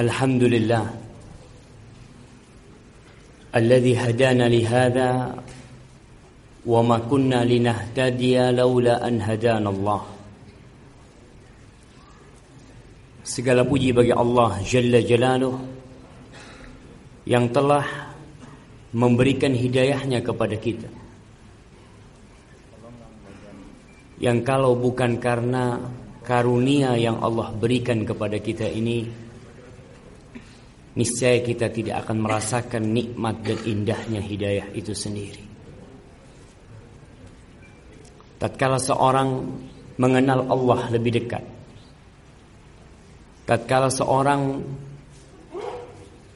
الحمد لله الذي هدانا لهذا وما كنا لنهتدي لولا أن هدانا الله Segala puji bagi Allah Jalla Jalaluh Yang telah memberikan hidayahnya kepada kita. Yang kalau bukan karena karunia yang Allah berikan kepada kita ini niscaya kita tidak akan merasakan nikmat dan indahnya hidayah itu sendiri. Tatkala seorang mengenal Allah lebih dekat. Tatkala seorang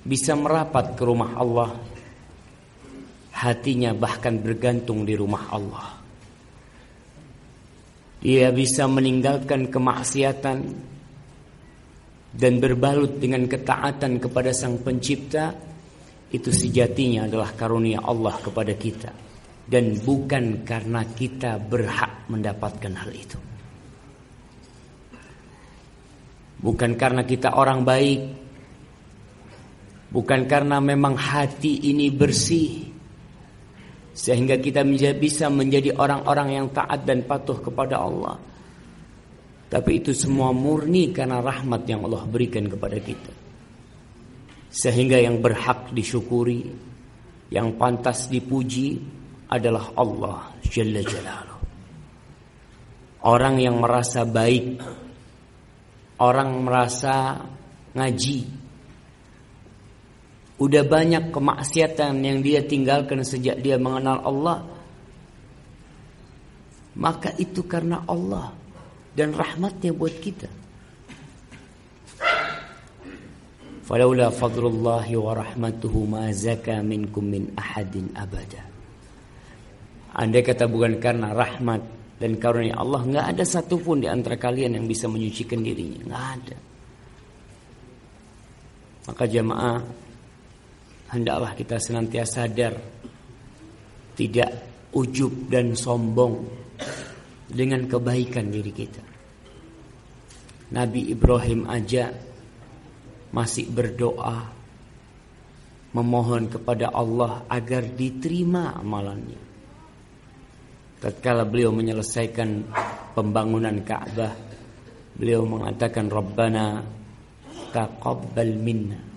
bisa merapat ke rumah Allah, hatinya bahkan bergantung di rumah Allah. Ia bisa meninggalkan kemaksiatan dan berbalut dengan ketaatan kepada Sang Pencipta itu sejatinya adalah karunia Allah kepada kita dan bukan karena kita berhak mendapatkan hal itu. Bukan karena kita orang baik, bukan karena memang hati ini bersih, sehingga kita bisa menjadi orang-orang yang taat dan patuh kepada Allah. Tapi itu semua murni karena rahmat yang Allah berikan kepada kita. Sehingga yang berhak disyukuri, yang pantas dipuji adalah Allah Jalla Jalaluh. Orang yang merasa baik, orang merasa ngaji, Udah banyak kemaksiatan yang dia tinggalkan sejak dia mengenal Allah. Maka itu karena Allah dan rahmatnya buat kita. Falaula fadlullahi wa rahmatuhu ma zaka minkum min ahadin abada. Andai kata bukan karena rahmat dan karunia Allah, nggak ada satupun di antara kalian yang bisa menyucikan dirinya, nggak ada. Maka jamaah hendaklah kita senantiasa sadar tidak ujub dan sombong dengan kebaikan diri kita. Nabi Ibrahim aja masih berdoa memohon kepada Allah agar diterima amalannya. Tatkala beliau menyelesaikan pembangunan Ka'bah, beliau mengatakan Rabbana taqabbal minna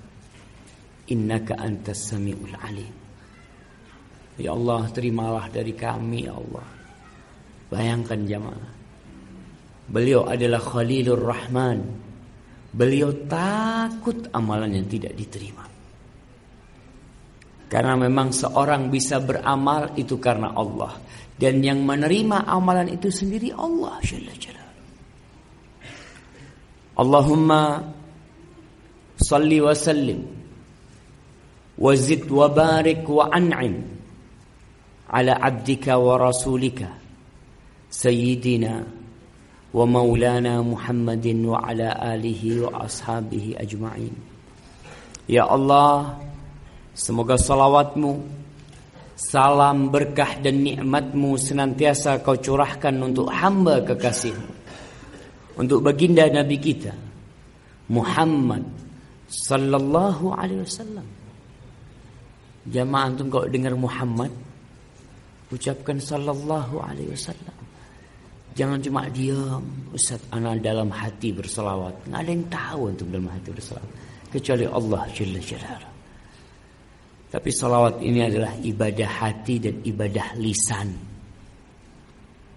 Innaka antas sami'ul alim. Ya Allah, terimalah dari kami, ya Allah. Bayangkan jamaah. Beliau adalah Khalilur Rahman. Beliau takut amalan yang tidak diterima. Karena memang seorang bisa beramal itu karena Allah dan yang menerima amalan itu sendiri Allah Allahumma salli wa sallim wa barik wa an'im ala abdika wa rasulika سيدنا ومولانا محمد وعلى آله وأصحابه أجمعين Ya Allah Semoga salawatmu Salam berkah dan nikmatmu Senantiasa kau curahkan untuk hamba kekasihmu Untuk baginda Nabi kita Muhammad Sallallahu alaihi wasallam Jamaah antum kalau dengar Muhammad ucapkan sallallahu alaihi wasallam. Jangan cuma diam, Ustaz ana dalam hati berselawat. Nggak ada yang tahu antum dalam hati berselawat kecuali Allah Jalla Jalaluhu. Tapi salawat ini adalah ibadah hati dan ibadah lisan.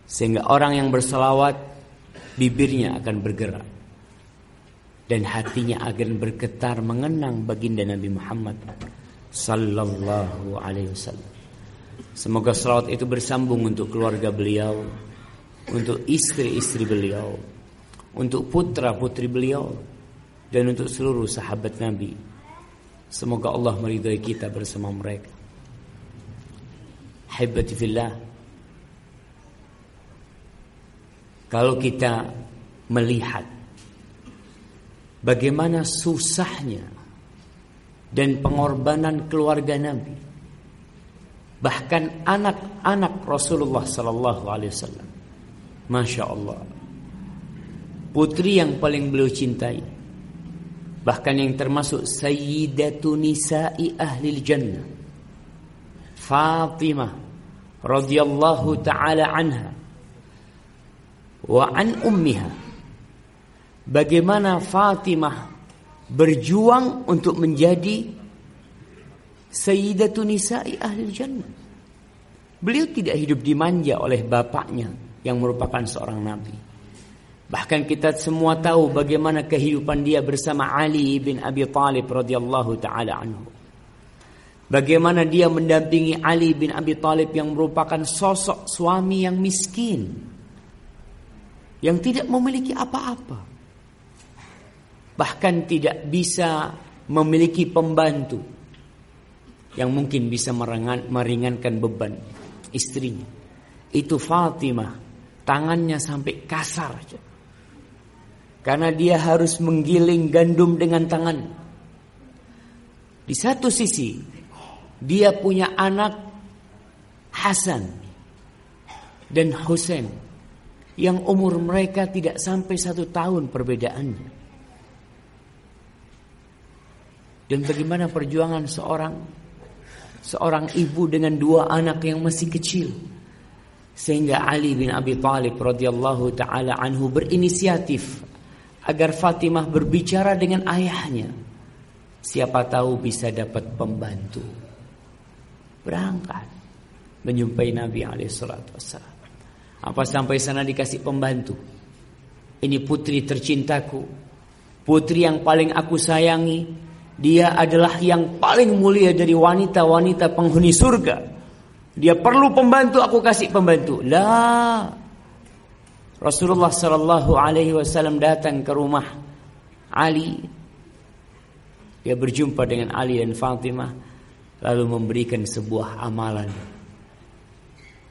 Sehingga orang yang berselawat bibirnya akan bergerak dan hatinya akan bergetar mengenang baginda Nabi Muhammad sallallahu alaihi wasallam. Semoga salawat itu bersambung untuk keluarga beliau, untuk istri-istri beliau, untuk putra-putri beliau dan untuk seluruh sahabat Nabi Semoga Allah meridhai kita bersama mereka. Haibati fillah. Kalau kita melihat bagaimana susahnya dan pengorbanan keluarga Nabi, bahkan anak-anak Rasulullah Sallallahu Alaihi Wasallam, masya Allah, putri yang paling beliau cintai, bahkan yang termasuk Sayyidatu Nisa'i Ahli Jannah, Fatimah radhiyallahu taala anha. Wa an ummiha. Bagaimana Fatimah berjuang untuk menjadi Sayyidatun Nisa'i Ahli Jannah? Beliau tidak hidup dimanja oleh bapaknya yang merupakan seorang nabi bahkan kita semua tahu bagaimana kehidupan dia bersama Ali bin Abi Thalib radhiyallahu taala anhu Bagaimana dia mendampingi Ali bin Abi Thalib yang merupakan sosok suami yang miskin. Yang tidak memiliki apa-apa. Bahkan tidak bisa memiliki pembantu. Yang mungkin bisa meringankan beban istrinya. Itu Fatimah. Tangannya sampai kasar. Karena dia harus menggiling gandum dengan tangan. Di satu sisi dia punya anak Hasan dan Husain yang umur mereka tidak sampai satu tahun perbedaannya. Dan bagaimana perjuangan seorang seorang ibu dengan dua anak yang masih kecil sehingga Ali bin Abi Thalib radhiyallahu taala anhu berinisiatif agar Fatimah berbicara dengan ayahnya. Siapa tahu bisa dapat pembantu berangkat menjumpai Nabi alaihissalatu wassalam. Apa sampai sana dikasih pembantu. Ini putri tercintaku. Putri yang paling aku sayangi. Dia adalah yang paling mulia dari wanita-wanita penghuni surga. Dia perlu pembantu, aku kasih pembantu. Lah. Rasulullah sallallahu alaihi wasallam datang ke rumah Ali. Dia berjumpa dengan Ali dan Fatimah lalu memberikan sebuah amalan.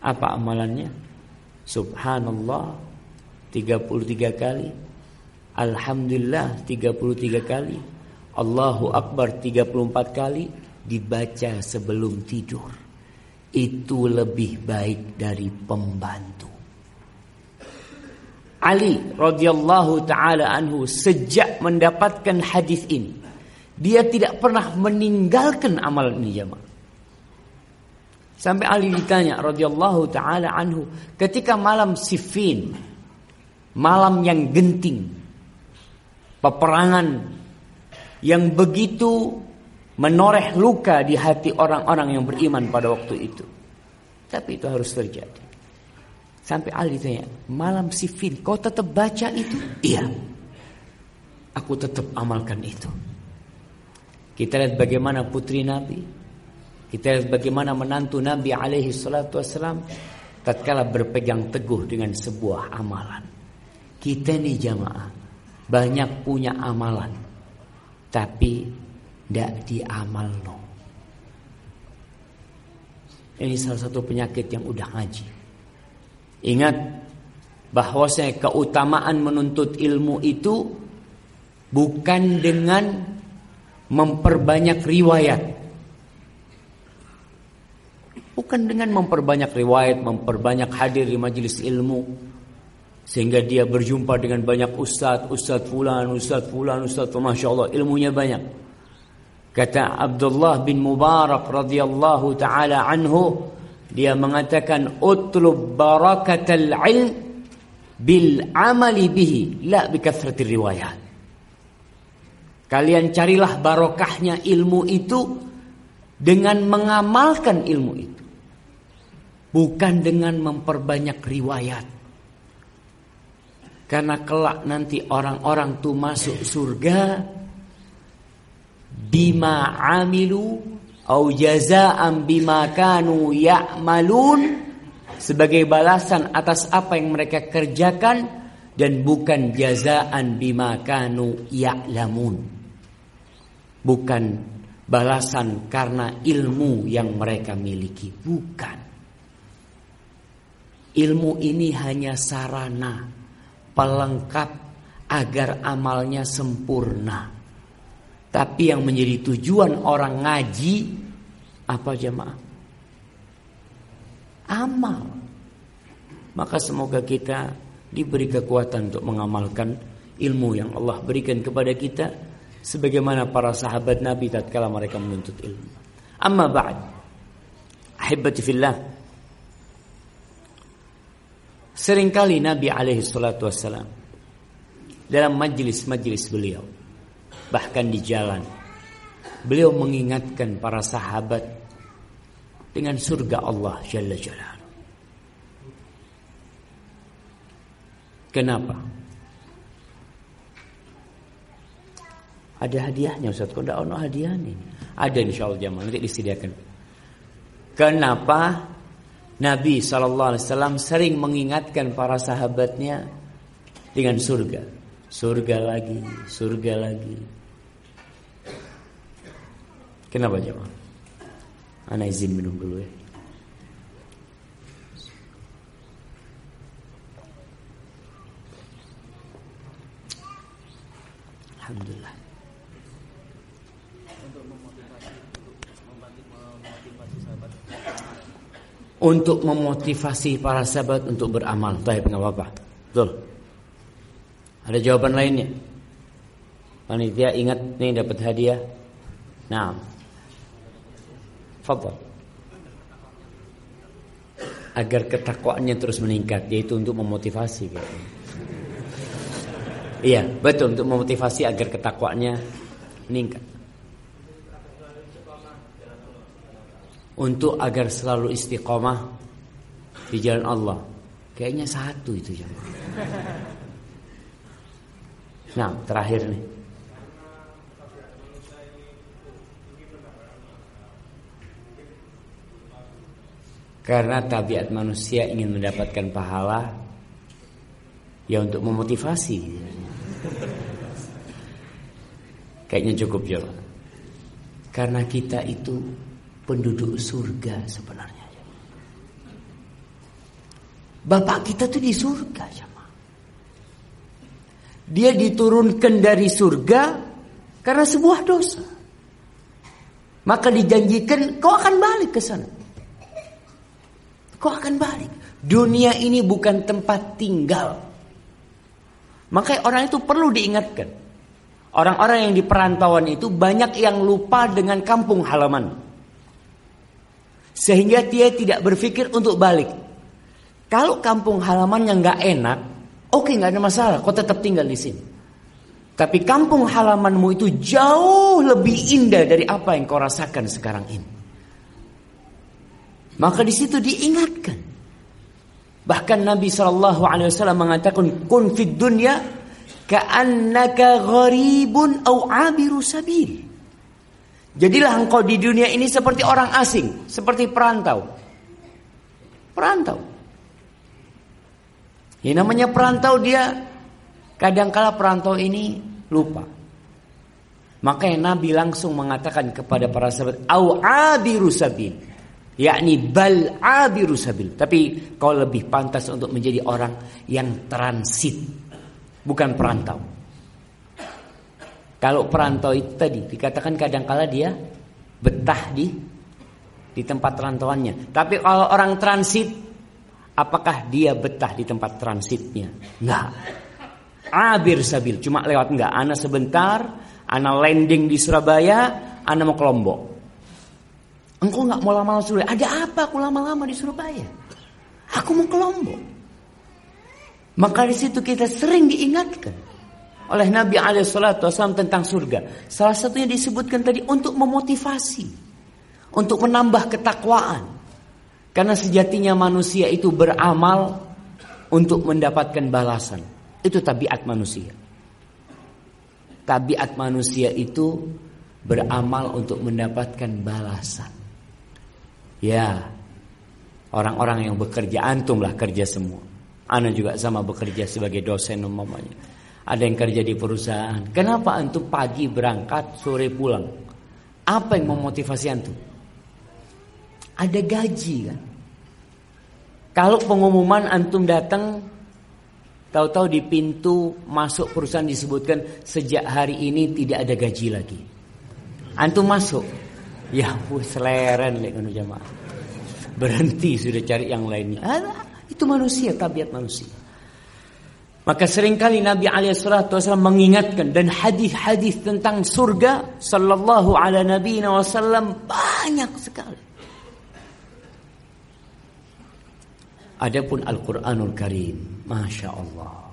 Apa amalannya? Subhanallah 33 kali. Alhamdulillah 33 kali. Allahu Akbar 34 kali dibaca sebelum tidur. Itu lebih baik dari pembantu. Ali radhiyallahu taala anhu sejak mendapatkan hadis ini dia tidak pernah meninggalkan amal ini jemaah. Sampai Ali ditanya radhiyallahu taala anhu ketika malam Siffin, malam yang genting, peperangan yang begitu menoreh luka di hati orang-orang yang beriman pada waktu itu. Tapi itu harus terjadi. Sampai Ali ditanya, malam Siffin kau tetap baca itu? Iya. Aku tetap amalkan itu. Kita lihat bagaimana putri Nabi. Kita lihat bagaimana menantu Nabi alaihi salatu wassalam. Tatkala berpegang teguh dengan sebuah amalan. Kita nih jamaah. Banyak punya amalan. Tapi tidak diamal no. Ini salah satu penyakit yang udah ngaji. Ingat bahwasanya keutamaan menuntut ilmu itu bukan dengan memperbanyak riwayat. Bukan dengan memperbanyak riwayat, memperbanyak hadir di majelis ilmu. Sehingga dia berjumpa dengan banyak ustadz, ustadz fulan, ustadz fulan, ustadz fulan. Masya Allah, ilmunya banyak. Kata Abdullah bin Mubarak radhiyallahu taala anhu, dia mengatakan utlub barakatal ilm bil amali bihi la bi riwayat. Kalian carilah barokahnya ilmu itu dengan mengamalkan ilmu itu. Bukan dengan memperbanyak riwayat. Karena kelak nanti orang-orang tuh masuk surga bima amilu au jazaa'an bima kanu ya'malun sebagai balasan atas apa yang mereka kerjakan dan bukan jazaan bima kanu ya'lamun bukan balasan karena ilmu yang mereka miliki. Bukan. Ilmu ini hanya sarana pelengkap agar amalnya sempurna. Tapi yang menjadi tujuan orang ngaji apa jemaah? Amal. Maka semoga kita diberi kekuatan untuk mengamalkan ilmu yang Allah berikan kepada kita sebagaimana para sahabat Nabi tatkala mereka menuntut ilmu. Amma ba'd. Ahibati fillah. Seringkali Nabi alaihi salatu wassalam dalam majlis-majlis beliau bahkan di jalan beliau mengingatkan para sahabat dengan surga Allah Jalla Jalla. Kenapa? Ada hadiahnya Ustaz. Kok ada hadiah nih? Ada insya Allah jamaah nanti disediakan. Kenapa Nabi SAW sering mengingatkan para sahabatnya dengan surga. Surga lagi, surga lagi. Kenapa jemaah? Ana izin minum dulu ya. Alhamdulillah. Untuk memotivasi para sahabat untuk beramal. Baik, nggak apa-apa. Betul. Ada jawaban lainnya? Panitia ingat nih dapat hadiah. Nah. Fadol. Agar ketakwaannya terus meningkat yaitu untuk memotivasi. Iya, betul untuk memotivasi agar ketakwaannya meningkat. Untuk agar selalu istiqomah di jalan Allah. Kayaknya satu itu ya. Nah, terakhir nih. Karena tabiat manusia ingin mendapatkan pahala ya untuk memotivasi. Kayaknya cukup ya. Karena kita itu penduduk surga sebenarnya. Bapak kita tuh di surga. Dia diturunkan dari surga karena sebuah dosa. Maka dijanjikan kau akan balik ke sana. Kau akan balik. Dunia ini bukan tempat tinggal. Maka orang itu perlu diingatkan. Orang-orang yang di perantauan itu banyak yang lupa dengan kampung halaman. Sehingga dia tidak berpikir untuk balik. Kalau kampung halamannya nggak enak, oke okay, nggak ada masalah, kau tetap tinggal di sini. Tapi kampung halamanmu itu jauh lebih indah dari apa yang kau rasakan sekarang ini. Maka di situ diingatkan. Bahkan Nabi Shallallahu Alaihi Wasallam mengatakan kun fid dunya ka'annaka gharibun au abiru sabil. Jadilah engkau di dunia ini seperti orang asing, seperti perantau. Perantau. Ini namanya perantau dia kadangkala perantau ini lupa. Makanya Nabi langsung mengatakan kepada para sahabat, "Au abiru sabil." Yakni bal abiru sabil. Tapi kau lebih pantas untuk menjadi orang yang transit, bukan perantau. Kalau perantau itu tadi dikatakan kadang-kala dia betah di di tempat rantauannya. Tapi kalau orang transit, apakah dia betah di tempat transitnya? Enggak. Abir sabil, cuma lewat enggak. Ana sebentar, ana landing di Surabaya, ana mau ke Lombok. Engkau nggak mau lama-lama Surabaya. Ada apa aku lama-lama di Surabaya? Aku mau ke Lombok. Maka di situ kita sering diingatkan oleh Nabi Alaihissalam tentang surga. Salah satunya disebutkan tadi untuk memotivasi, untuk menambah ketakwaan. Karena sejatinya manusia itu beramal untuk mendapatkan balasan. Itu tabiat manusia. Tabiat manusia itu beramal untuk mendapatkan balasan. Ya, orang-orang yang bekerja antumlah kerja semua. Ana juga sama bekerja sebagai dosen umpamanya. Ada yang kerja di perusahaan. Kenapa antum pagi berangkat, sore pulang? Apa yang memotivasi antum? Ada gaji kan? Kalau pengumuman antum datang tahu-tahu di pintu masuk perusahaan disebutkan sejak hari ini tidak ada gaji lagi. Antum masuk. Ya, wis leren lek jamaah. Berhenti sudah cari yang lainnya. Itu manusia, tabiat manusia. Maka sering kali Nabi SAW mengingatkan dan hadis-hadis tentang surga sallallahu ala wasallam banyak sekali. Adapun Al-Qur'anul Karim, Masya Allah.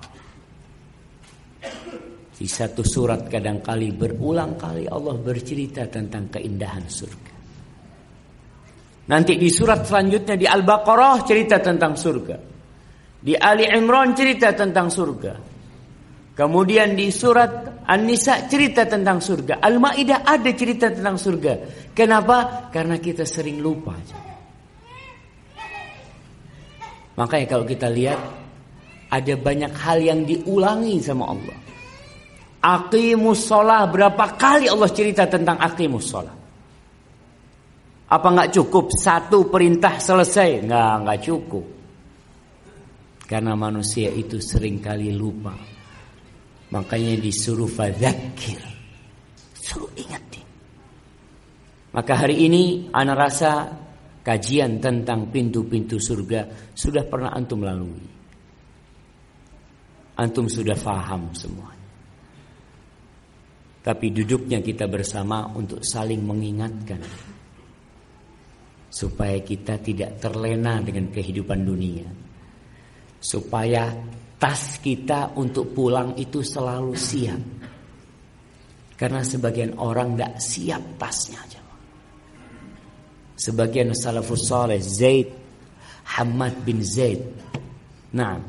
Di satu surat kadangkali berulang kali Allah bercerita tentang keindahan surga. Nanti di surat selanjutnya di Al-Baqarah cerita tentang surga. Di Ali Imran cerita tentang surga. Kemudian di surat An-Nisa cerita tentang surga. Al-Maidah ada cerita tentang surga. Kenapa? Karena kita sering lupa. Makanya kalau kita lihat ada banyak hal yang diulangi sama Allah. Aqimus sholah berapa kali Allah cerita tentang aqimus sholah. Apa nggak cukup satu perintah selesai? Nggak, nggak cukup. Karena manusia itu sering kali lupa. Makanya disuruh fadzakir. Suruh ingetin. Maka hari ini ana rasa kajian tentang pintu-pintu surga sudah pernah antum lalui. Antum sudah faham semuanya. Tapi duduknya kita bersama untuk saling mengingatkan. Supaya kita tidak terlena dengan kehidupan dunia supaya tas kita untuk pulang itu selalu siap. Karena sebagian orang tidak siap tasnya aja. Sebagian salafus saleh Zaid Hamad bin Zaid. Nah.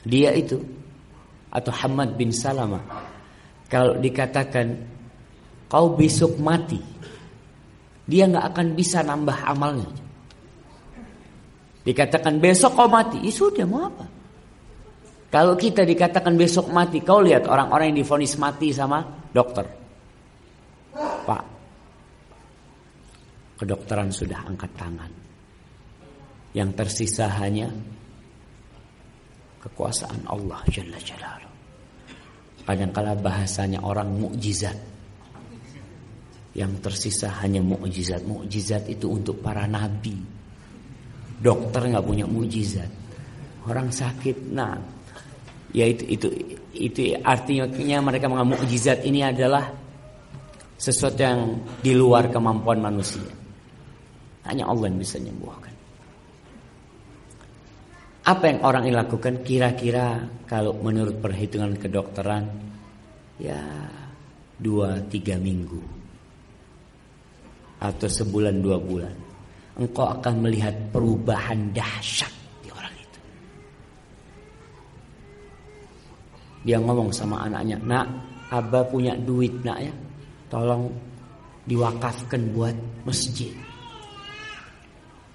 Dia itu atau Hamad bin Salama kalau dikatakan kau besok mati dia nggak akan bisa nambah amalnya. Dikatakan besok kau mati, ya sudah mau apa? Kalau kita dikatakan besok mati, kau lihat orang-orang yang difonis mati sama dokter. Pak, kedokteran sudah angkat tangan. Yang tersisa hanya kekuasaan Allah Jalla Jalaluh. Kadangkala bahasanya orang mukjizat. Yang tersisa hanya mukjizat. Mukjizat itu untuk para nabi Dokter nggak punya mujizat. Orang sakit, nah, ya itu itu itu artinya mereka mengamuk mujizat ini adalah sesuatu yang di luar kemampuan manusia. Hanya Allah yang bisa menyembuhkan. Apa yang orang ini lakukan kira-kira kalau menurut perhitungan kedokteran ya dua tiga minggu atau sebulan dua bulan engkau akan melihat perubahan dahsyat di orang itu. Dia ngomong sama anaknya, nak, abah punya duit nak ya, tolong diwakafkan buat masjid.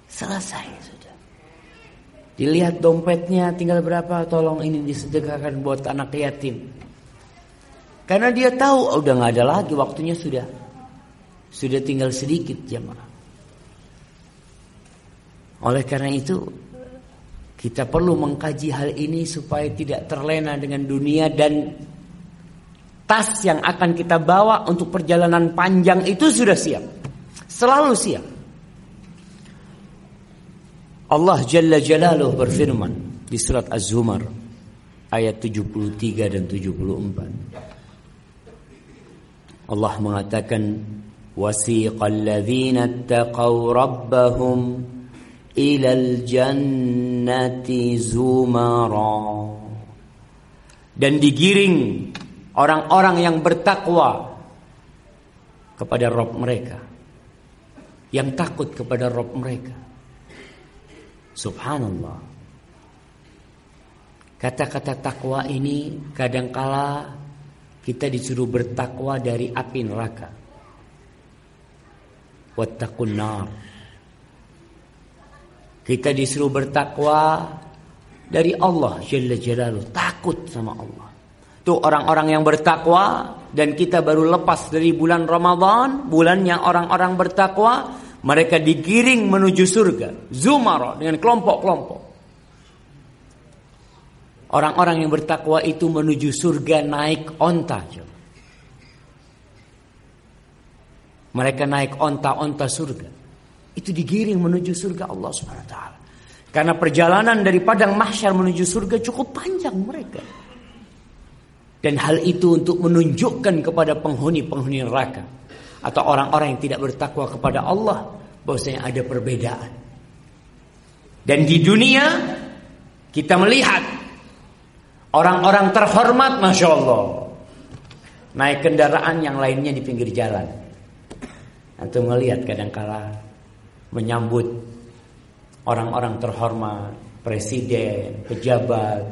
Selesai. Dilihat dompetnya tinggal berapa, tolong ini disedekahkan buat anak yatim. Karena dia tahu oh, udah nggak ada lagi waktunya sudah sudah tinggal sedikit jamaah. Oleh karena itu kita perlu mengkaji hal ini supaya tidak terlena dengan dunia dan tas yang akan kita bawa untuk perjalanan panjang itu sudah siap. Selalu siap. Allah Jalla Jalaluh berfirman di surat Az-Zumar ayat 73 dan 74. Allah mengatakan wasiqal ladzina taqaw rabbahum ilal jannati zumara dan digiring orang-orang yang bertakwa kepada Rob mereka yang takut kepada Rob mereka subhanallah kata-kata takwa ini kadangkala kita disuruh bertakwa dari api neraka wattaqun nar kita disuruh bertakwa dari Allah Jalla Jalaluh. Takut sama Allah. Tuh orang-orang yang bertakwa dan kita baru lepas dari bulan Ramadan, bulan yang orang-orang bertakwa, mereka digiring menuju surga. Zumara dengan kelompok-kelompok. Orang-orang yang bertakwa itu menuju surga naik onta. Mereka naik onta-onta surga. Itu digiring menuju surga Allah Subhanahu wa taala. Karena perjalanan dari padang mahsyar menuju surga cukup panjang mereka. Dan hal itu untuk menunjukkan kepada penghuni-penghuni neraka atau orang-orang yang tidak bertakwa kepada Allah bahwasanya ada perbedaan. Dan di dunia kita melihat orang-orang terhormat Masya Allah naik kendaraan yang lainnya di pinggir jalan. Atau melihat kadangkala menyambut orang-orang terhormat, presiden, pejabat,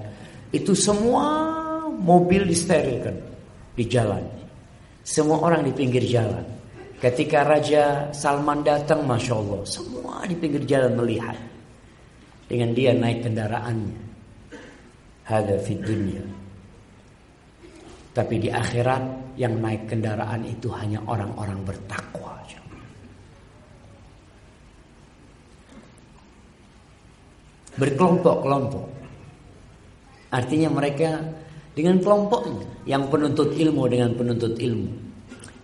itu semua mobil disterilkan di jalan. Semua orang di pinggir jalan. Ketika Raja Salman datang, Masya Allah, semua di pinggir jalan melihat. Dengan dia naik kendaraannya. Hada fid dunia. Tapi di akhirat yang naik kendaraan itu hanya orang-orang bertakwa. Berkelompok-kelompok. Artinya mereka dengan kelompoknya yang penuntut ilmu dengan penuntut ilmu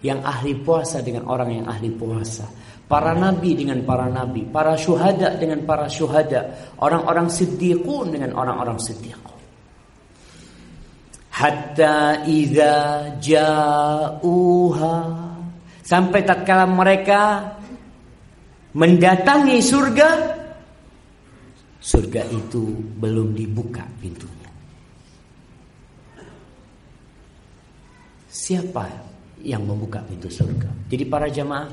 yang ahli puasa dengan orang yang ahli puasa. Para nabi dengan para nabi. Para syuhada dengan para syuhada. Orang-orang siddiqun dengan orang-orang siddiqun. Hatta idza ja'uha. Sampai tatkala mereka mendatangi surga surga itu belum dibuka pintunya. Siapa yang membuka pintu surga? Jadi para jamaah,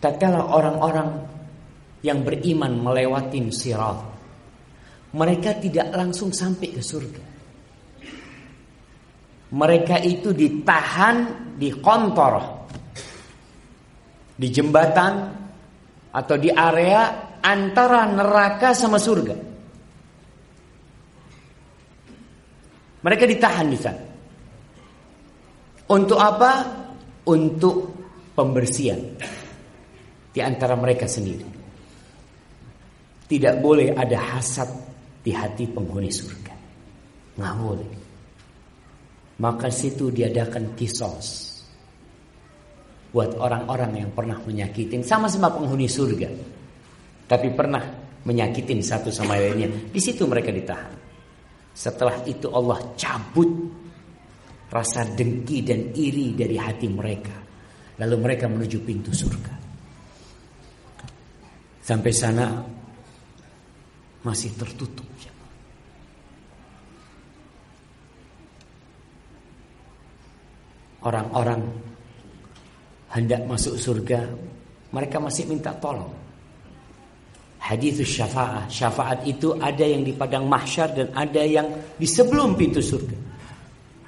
tatkala orang-orang yang beriman melewati sirat, mereka tidak langsung sampai ke surga. Mereka itu ditahan di kontor, di jembatan atau di area antara neraka sama surga. Mereka ditahan di sana. Untuk apa? Untuk pembersihan di antara mereka sendiri. Tidak boleh ada hasad di hati penghuni surga. Nggak boleh. Maka situ diadakan kisos. Buat orang-orang yang pernah menyakitin sama-sama penghuni surga. Tapi pernah menyakitin satu sama lainnya. Di situ mereka ditahan. Setelah itu Allah cabut rasa dengki dan iri dari hati mereka. Lalu mereka menuju pintu surga. Sampai sana masih tertutup. Orang-orang hendak masuk surga, mereka masih minta tolong. Hadis syafaat, syafaat itu ada yang di padang mahsyar dan ada yang di sebelum pintu surga.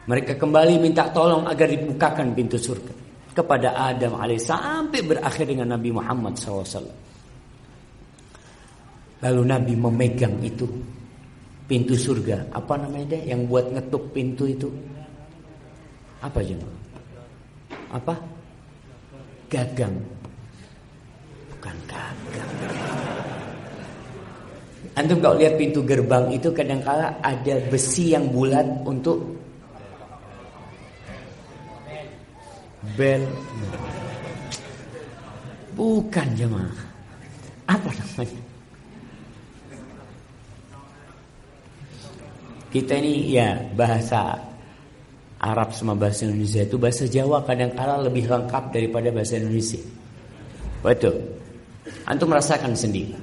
Mereka kembali minta tolong agar dibukakan pintu surga kepada Adam alaihi sampai berakhir dengan Nabi Muhammad SAW. Lalu Nabi memegang itu pintu surga. Apa namanya deh yang buat ngetuk pintu itu? Apa aja? Apa? Gagang. Bukan gagang. Antum kalau lihat pintu gerbang itu kadang-kala ada besi yang bulat untuk bel bukan jemaah. Apa namanya? Kita ini ya bahasa Arab sama bahasa Indonesia itu bahasa Jawa kadang-kala lebih lengkap daripada bahasa Indonesia. Betul. Antum merasakan sendiri.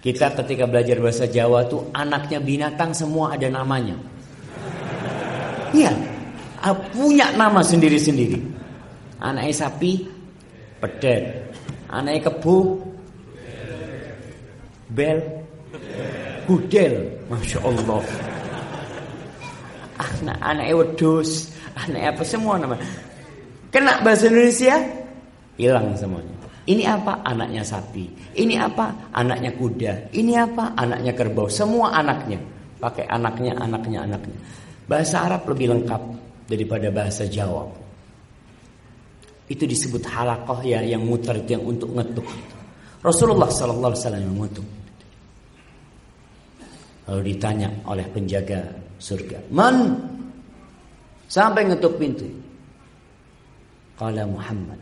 Kita ketika belajar bahasa Jawa tuh anaknya binatang semua ada namanya. Iya. Punya nama sendiri-sendiri Anaknya sapi pedet. Anaknya kebu bel gudel. Masya Allah. Anak anaknya wedus, anak apa semua nama. Kena bahasa Indonesia hilang semuanya. Ini apa? Anaknya sapi. Ini apa? Anaknya kuda. Ini apa? Anaknya kerbau. Semua anaknya. Pakai anaknya, anaknya, anaknya. Bahasa Arab lebih lengkap daripada bahasa Jawa. Itu disebut halakoh ya yang muter yang untuk ngetuk. Rasulullah Sallallahu Alaihi Wasallam yang ngetuk. Lalu ditanya oleh penjaga surga, man sampai ngetuk pintu. Kala Muhammad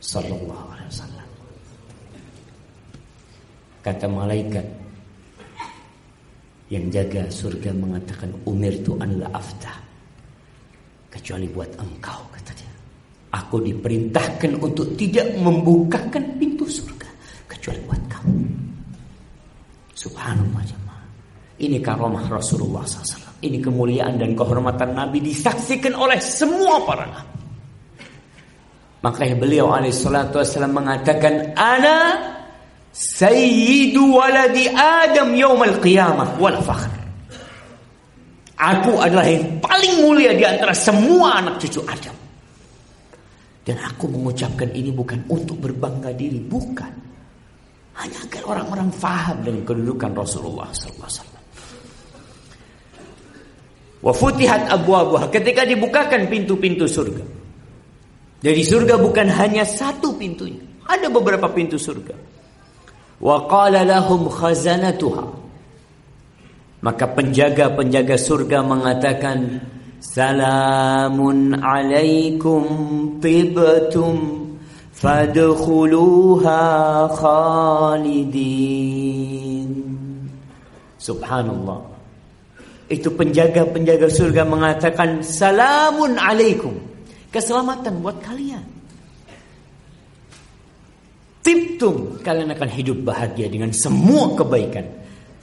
Sallallahu Alaihi Wasallam. Kata malaikat yang jaga surga mengatakan umir tu la aftah kecuali buat engkau kata dia. Aku diperintahkan untuk tidak membukakan pintu surga kecuali buat kamu. Subhanallah jemaah. Ini karamah Rasulullah SAW. Ini kemuliaan dan kehormatan Nabi disaksikan oleh semua para nabi. Makanya beliau alaihissalatu wassalam mengatakan Ana sayyidu waladi Adam yaumal qiyamah wal fakhr. Aku adalah yang paling mulia di antara semua anak cucu Adam. Dan aku mengucapkan ini bukan untuk berbangga diri, bukan. Hanya agar orang-orang faham dengan kedudukan Rasulullah SAW. Wafutihat abu abuha ketika dibukakan pintu-pintu surga. Dari surga bukan hanya satu pintunya, ada beberapa pintu surga. Wa qala lahum khazanatuha maka penjaga-penjaga surga mengatakan Salamun alaikum tibtum fadkhuluha khalidin. Subhanallah. Itu penjaga-penjaga surga mengatakan Salamun alaikum. Keselamatan buat kalian. Tibtum. Kalian akan hidup bahagia dengan semua kebaikan.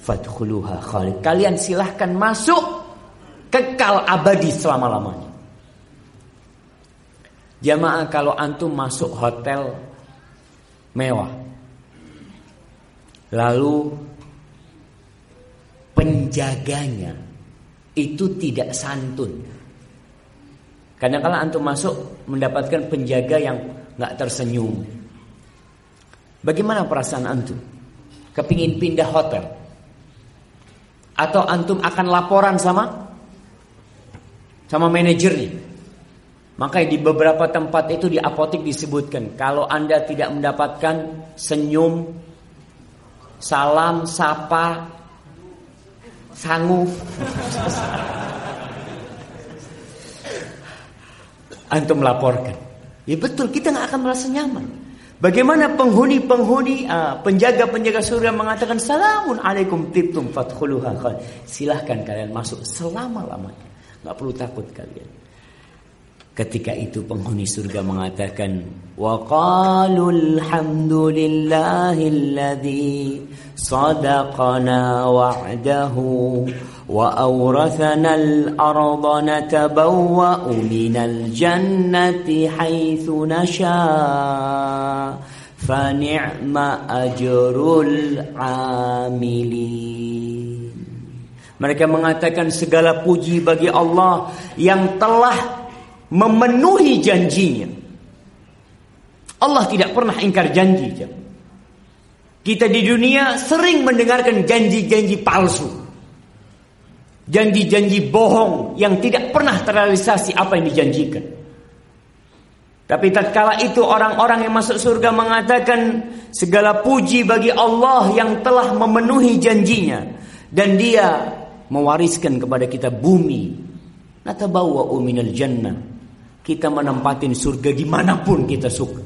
Fadkhuluha khalid. Kalian silahkan masuk kekal abadi selama-lamanya. Jamaah kalau antum masuk hotel mewah. Lalu penjaganya itu tidak santun. Karena kalau antum masuk mendapatkan penjaga yang nggak tersenyum. Bagaimana perasaan antum? Kepingin pindah hotel. Atau antum akan laporan sama sama manajernya. Maka di beberapa tempat itu di apotik disebutkan kalau Anda tidak mendapatkan senyum, salam, sapa, sangu. Antum laporkan. Ya betul, kita nggak akan merasa nyaman. Bagaimana penghuni-penghuni uh, penjaga-penjaga surga mengatakan salamun alaikum tibtum fadkhuluha Silahkan kalian masuk selama-lamanya. Enggak perlu takut kalian. Ketika itu penghuni surga mengatakan wa qalu alhamdulillahilladzi sadaqana wa'dahu wa awrathana al-ardha natabawwa'u minal jannati haitsu nasha fa ni'ma ajrul amilin Mereka mengatakan segala puji bagi Allah yang telah memenuhi janjinya. Allah tidak pernah ingkar janji. Kita di dunia sering mendengarkan janji-janji palsu. Janji-janji bohong yang tidak pernah terrealisasi apa yang dijanjikan. Tapi tatkala itu orang-orang yang masuk surga mengatakan segala puji bagi Allah yang telah memenuhi janjinya dan dia mewariskan kepada kita bumi. Natabawwa minal jannah kita menempatin surga di mana pun kita suka.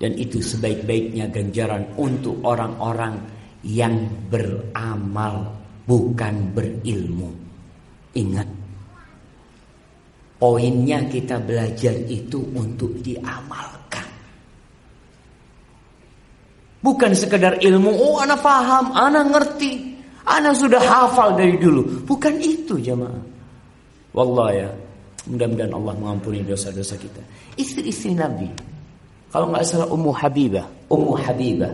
Dan itu sebaik-baiknya ganjaran untuk orang-orang yang beramal bukan berilmu. Ingat, poinnya kita belajar itu untuk diamalkan. Bukan sekedar ilmu, oh anak paham, anak ngerti, anak sudah hafal dari dulu. Bukan itu jemaah. Wallah ya, Mudah-mudahan Allah mengampuni dosa-dosa kita. Istri-istri Nabi. Kalau nggak salah Ummu Habibah, Ummu Habibah.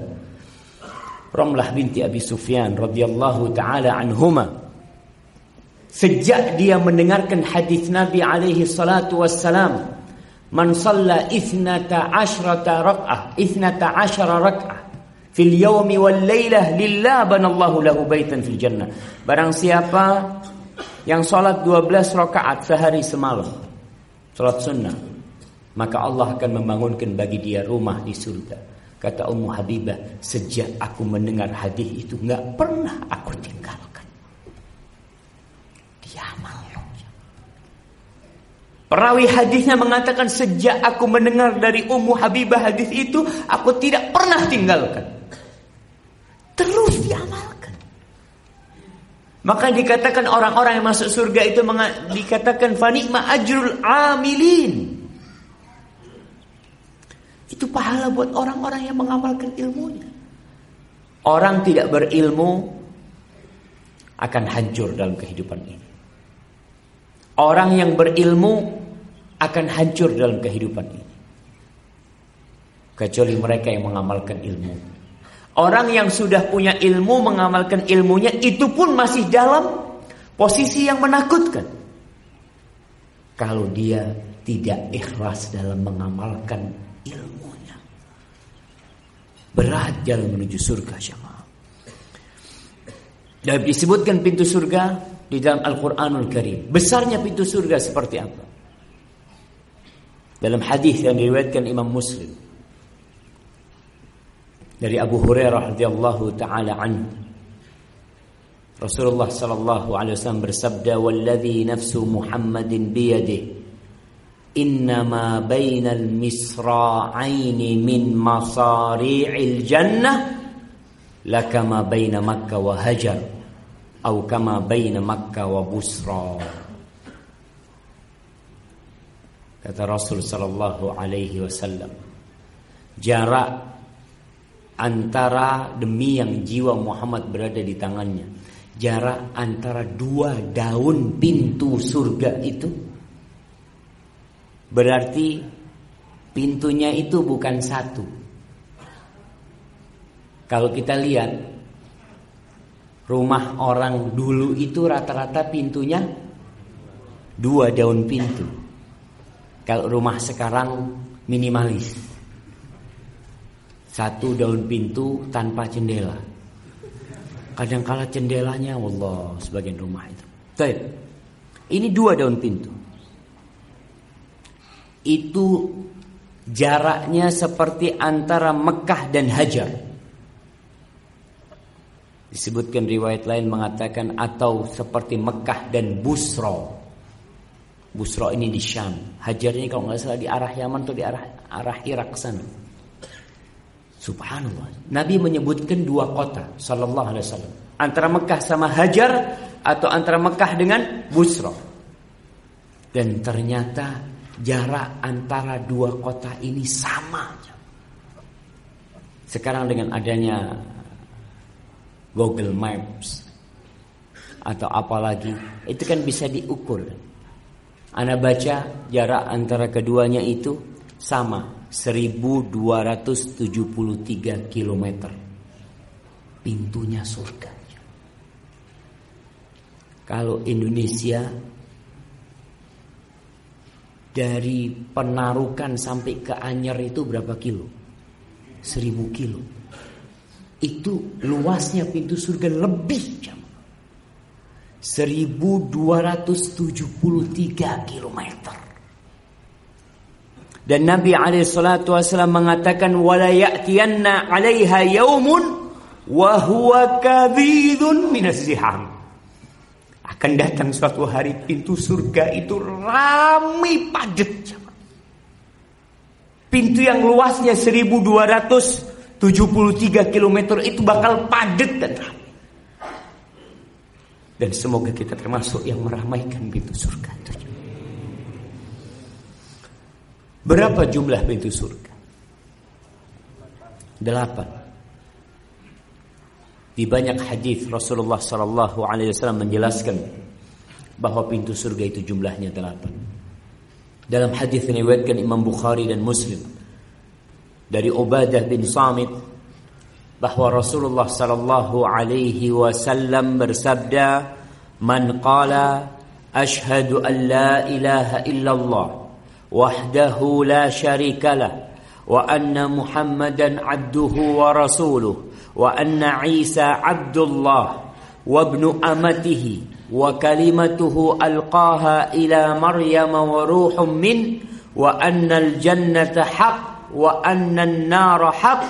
Ramlah binti Abi Sufyan radhiyallahu taala anhuma. Sejak dia mendengarkan hadis Nabi alaihi salatu wassalam, "Man shalla ithnata asyrata rak'ah, ithnata fil yawmi wal lailah lillah banallahu lahu baitan fil jannah." Barang siapa yang sholat 12 rakaat sehari semalam, sholat sunnah, maka Allah akan membangunkan bagi dia rumah di surga. Kata Ummu Habibah, sejak aku mendengar hadis itu nggak pernah aku tinggalkan. Dia amal. Perawi hadisnya mengatakan sejak aku mendengar dari Ummu Habibah hadis itu, aku tidak pernah tinggalkan. Terus diamalkan. Maka dikatakan orang-orang yang masuk surga itu dikatakan fanikma ajrul amilin. Itu pahala buat orang-orang yang mengamalkan ilmunya. Orang tidak berilmu akan hancur dalam kehidupan ini. Orang yang berilmu akan hancur dalam kehidupan ini. Kecuali mereka yang mengamalkan ilmu. Orang yang sudah punya ilmu mengamalkan ilmunya itu pun masih dalam posisi yang menakutkan. Kalau dia tidak ikhlas dalam mengamalkan ilmunya. Berat jalan menuju surga jemaah. Dan disebutkan pintu surga di dalam Al-Qur'anul Karim. Besarnya pintu surga seperti apa? Dalam hadis yang diriwayatkan Imam Muslim dari Abu Hurairah radhiyallahu taala anhu Rasulullah sallallahu alaihi wasallam bersabda walladzi nafsu Muhammadin biyadihi innama bainal misra'aini min masari'il jannah lakama baina makkah wa hajar atau kama baina makkah wa busra kata Rasul sallallahu alaihi wasallam jarak antara demi yang jiwa Muhammad berada di tangannya. Jarak antara dua daun pintu surga itu berarti pintunya itu bukan satu. Kalau kita lihat rumah orang dulu itu rata-rata pintunya dua daun pintu. Kalau rumah sekarang minimalis. Satu daun pintu tanpa jendela. Kadang-kala jendelanya Allah sebagian rumah itu. Baik. Ini dua daun pintu. Itu jaraknya seperti antara Mekah dan Hajar. Disebutkan riwayat lain mengatakan atau seperti Mekah dan Busro. Busro ini di Syam. Hajarnya kalau nggak salah di arah Yaman atau di arah arah Irak sana. Subhanallah. Nabi menyebutkan dua kota sallallahu alaihi wasallam. Antara Mekah sama Hajar atau antara Mekah dengan Busra. Dan ternyata jarak antara dua kota ini sama. Sekarang dengan adanya Google Maps atau apalagi itu kan bisa diukur. Anda baca jarak antara keduanya itu sama 1273 km pintunya surga kalau Indonesia dari Penarukan sampai ke Anyer itu berapa kilo? 1000 kilo. Itu luasnya pintu surga lebih jam. 1273 kilometer. Dan Nabi alaihi wasallam mengatakan wala ya'tiyanna 'alaiha yaumun wa huwa kabidun minas ziham. Akan datang suatu hari pintu surga itu ramai padat. Pintu yang luasnya 1273 km itu bakal padat dan ramai. Dan semoga kita termasuk yang meramaikan pintu surga itu. Berapa jumlah pintu surga? Delapan. Di banyak hadis Rasulullah Sallallahu Alaihi Wasallam menjelaskan bahwa pintu surga itu jumlahnya delapan. Dalam hadis yang diriwayatkan Imam Bukhari dan Muslim dari Ubadah bin Samit bahwa Rasulullah Sallallahu Alaihi Wasallam bersabda, "Man qala ashhadu an la ilaha illallah." وحده لا شريك له وأن محمدا عبده ورسوله وأن عيسى عبد الله وابن أمته وكلمته ألقاها إلى مريم وروح منه وأن الجنة حق وأن النار حق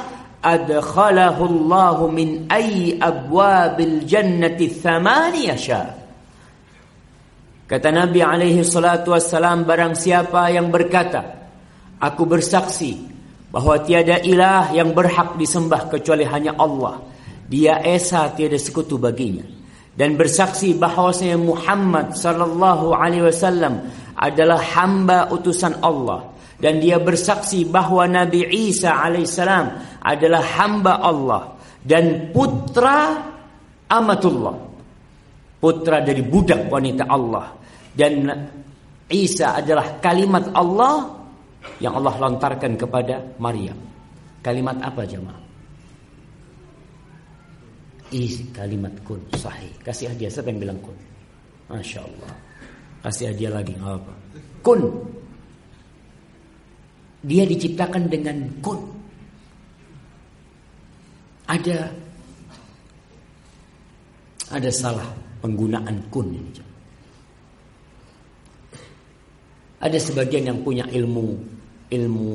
أدخله الله من أي أبواب الجنة الثمان يشاء Kata Nabi alaihi salatu wassalam barang siapa yang berkata Aku bersaksi bahwa tiada ilah yang berhak disembah kecuali hanya Allah Dia esa tiada sekutu baginya dan bersaksi bahwasanya Muhammad sallallahu alaihi wasallam adalah hamba utusan Allah. Dan dia bersaksi bahwa Nabi Isa alaihissalam adalah hamba Allah dan putra amatullah putra dari budak wanita Allah dan Isa adalah kalimat Allah yang Allah lontarkan kepada Maryam kalimat apa jemaah Isi kalimat kun sahih. Kasih hadiah siapa yang bilang kun? Masya Allah. Kasih hadiah lagi nggak apa. Kun. Dia diciptakan dengan kun. Ada ada salah penggunaan kun ini. Ada sebagian yang punya ilmu ilmu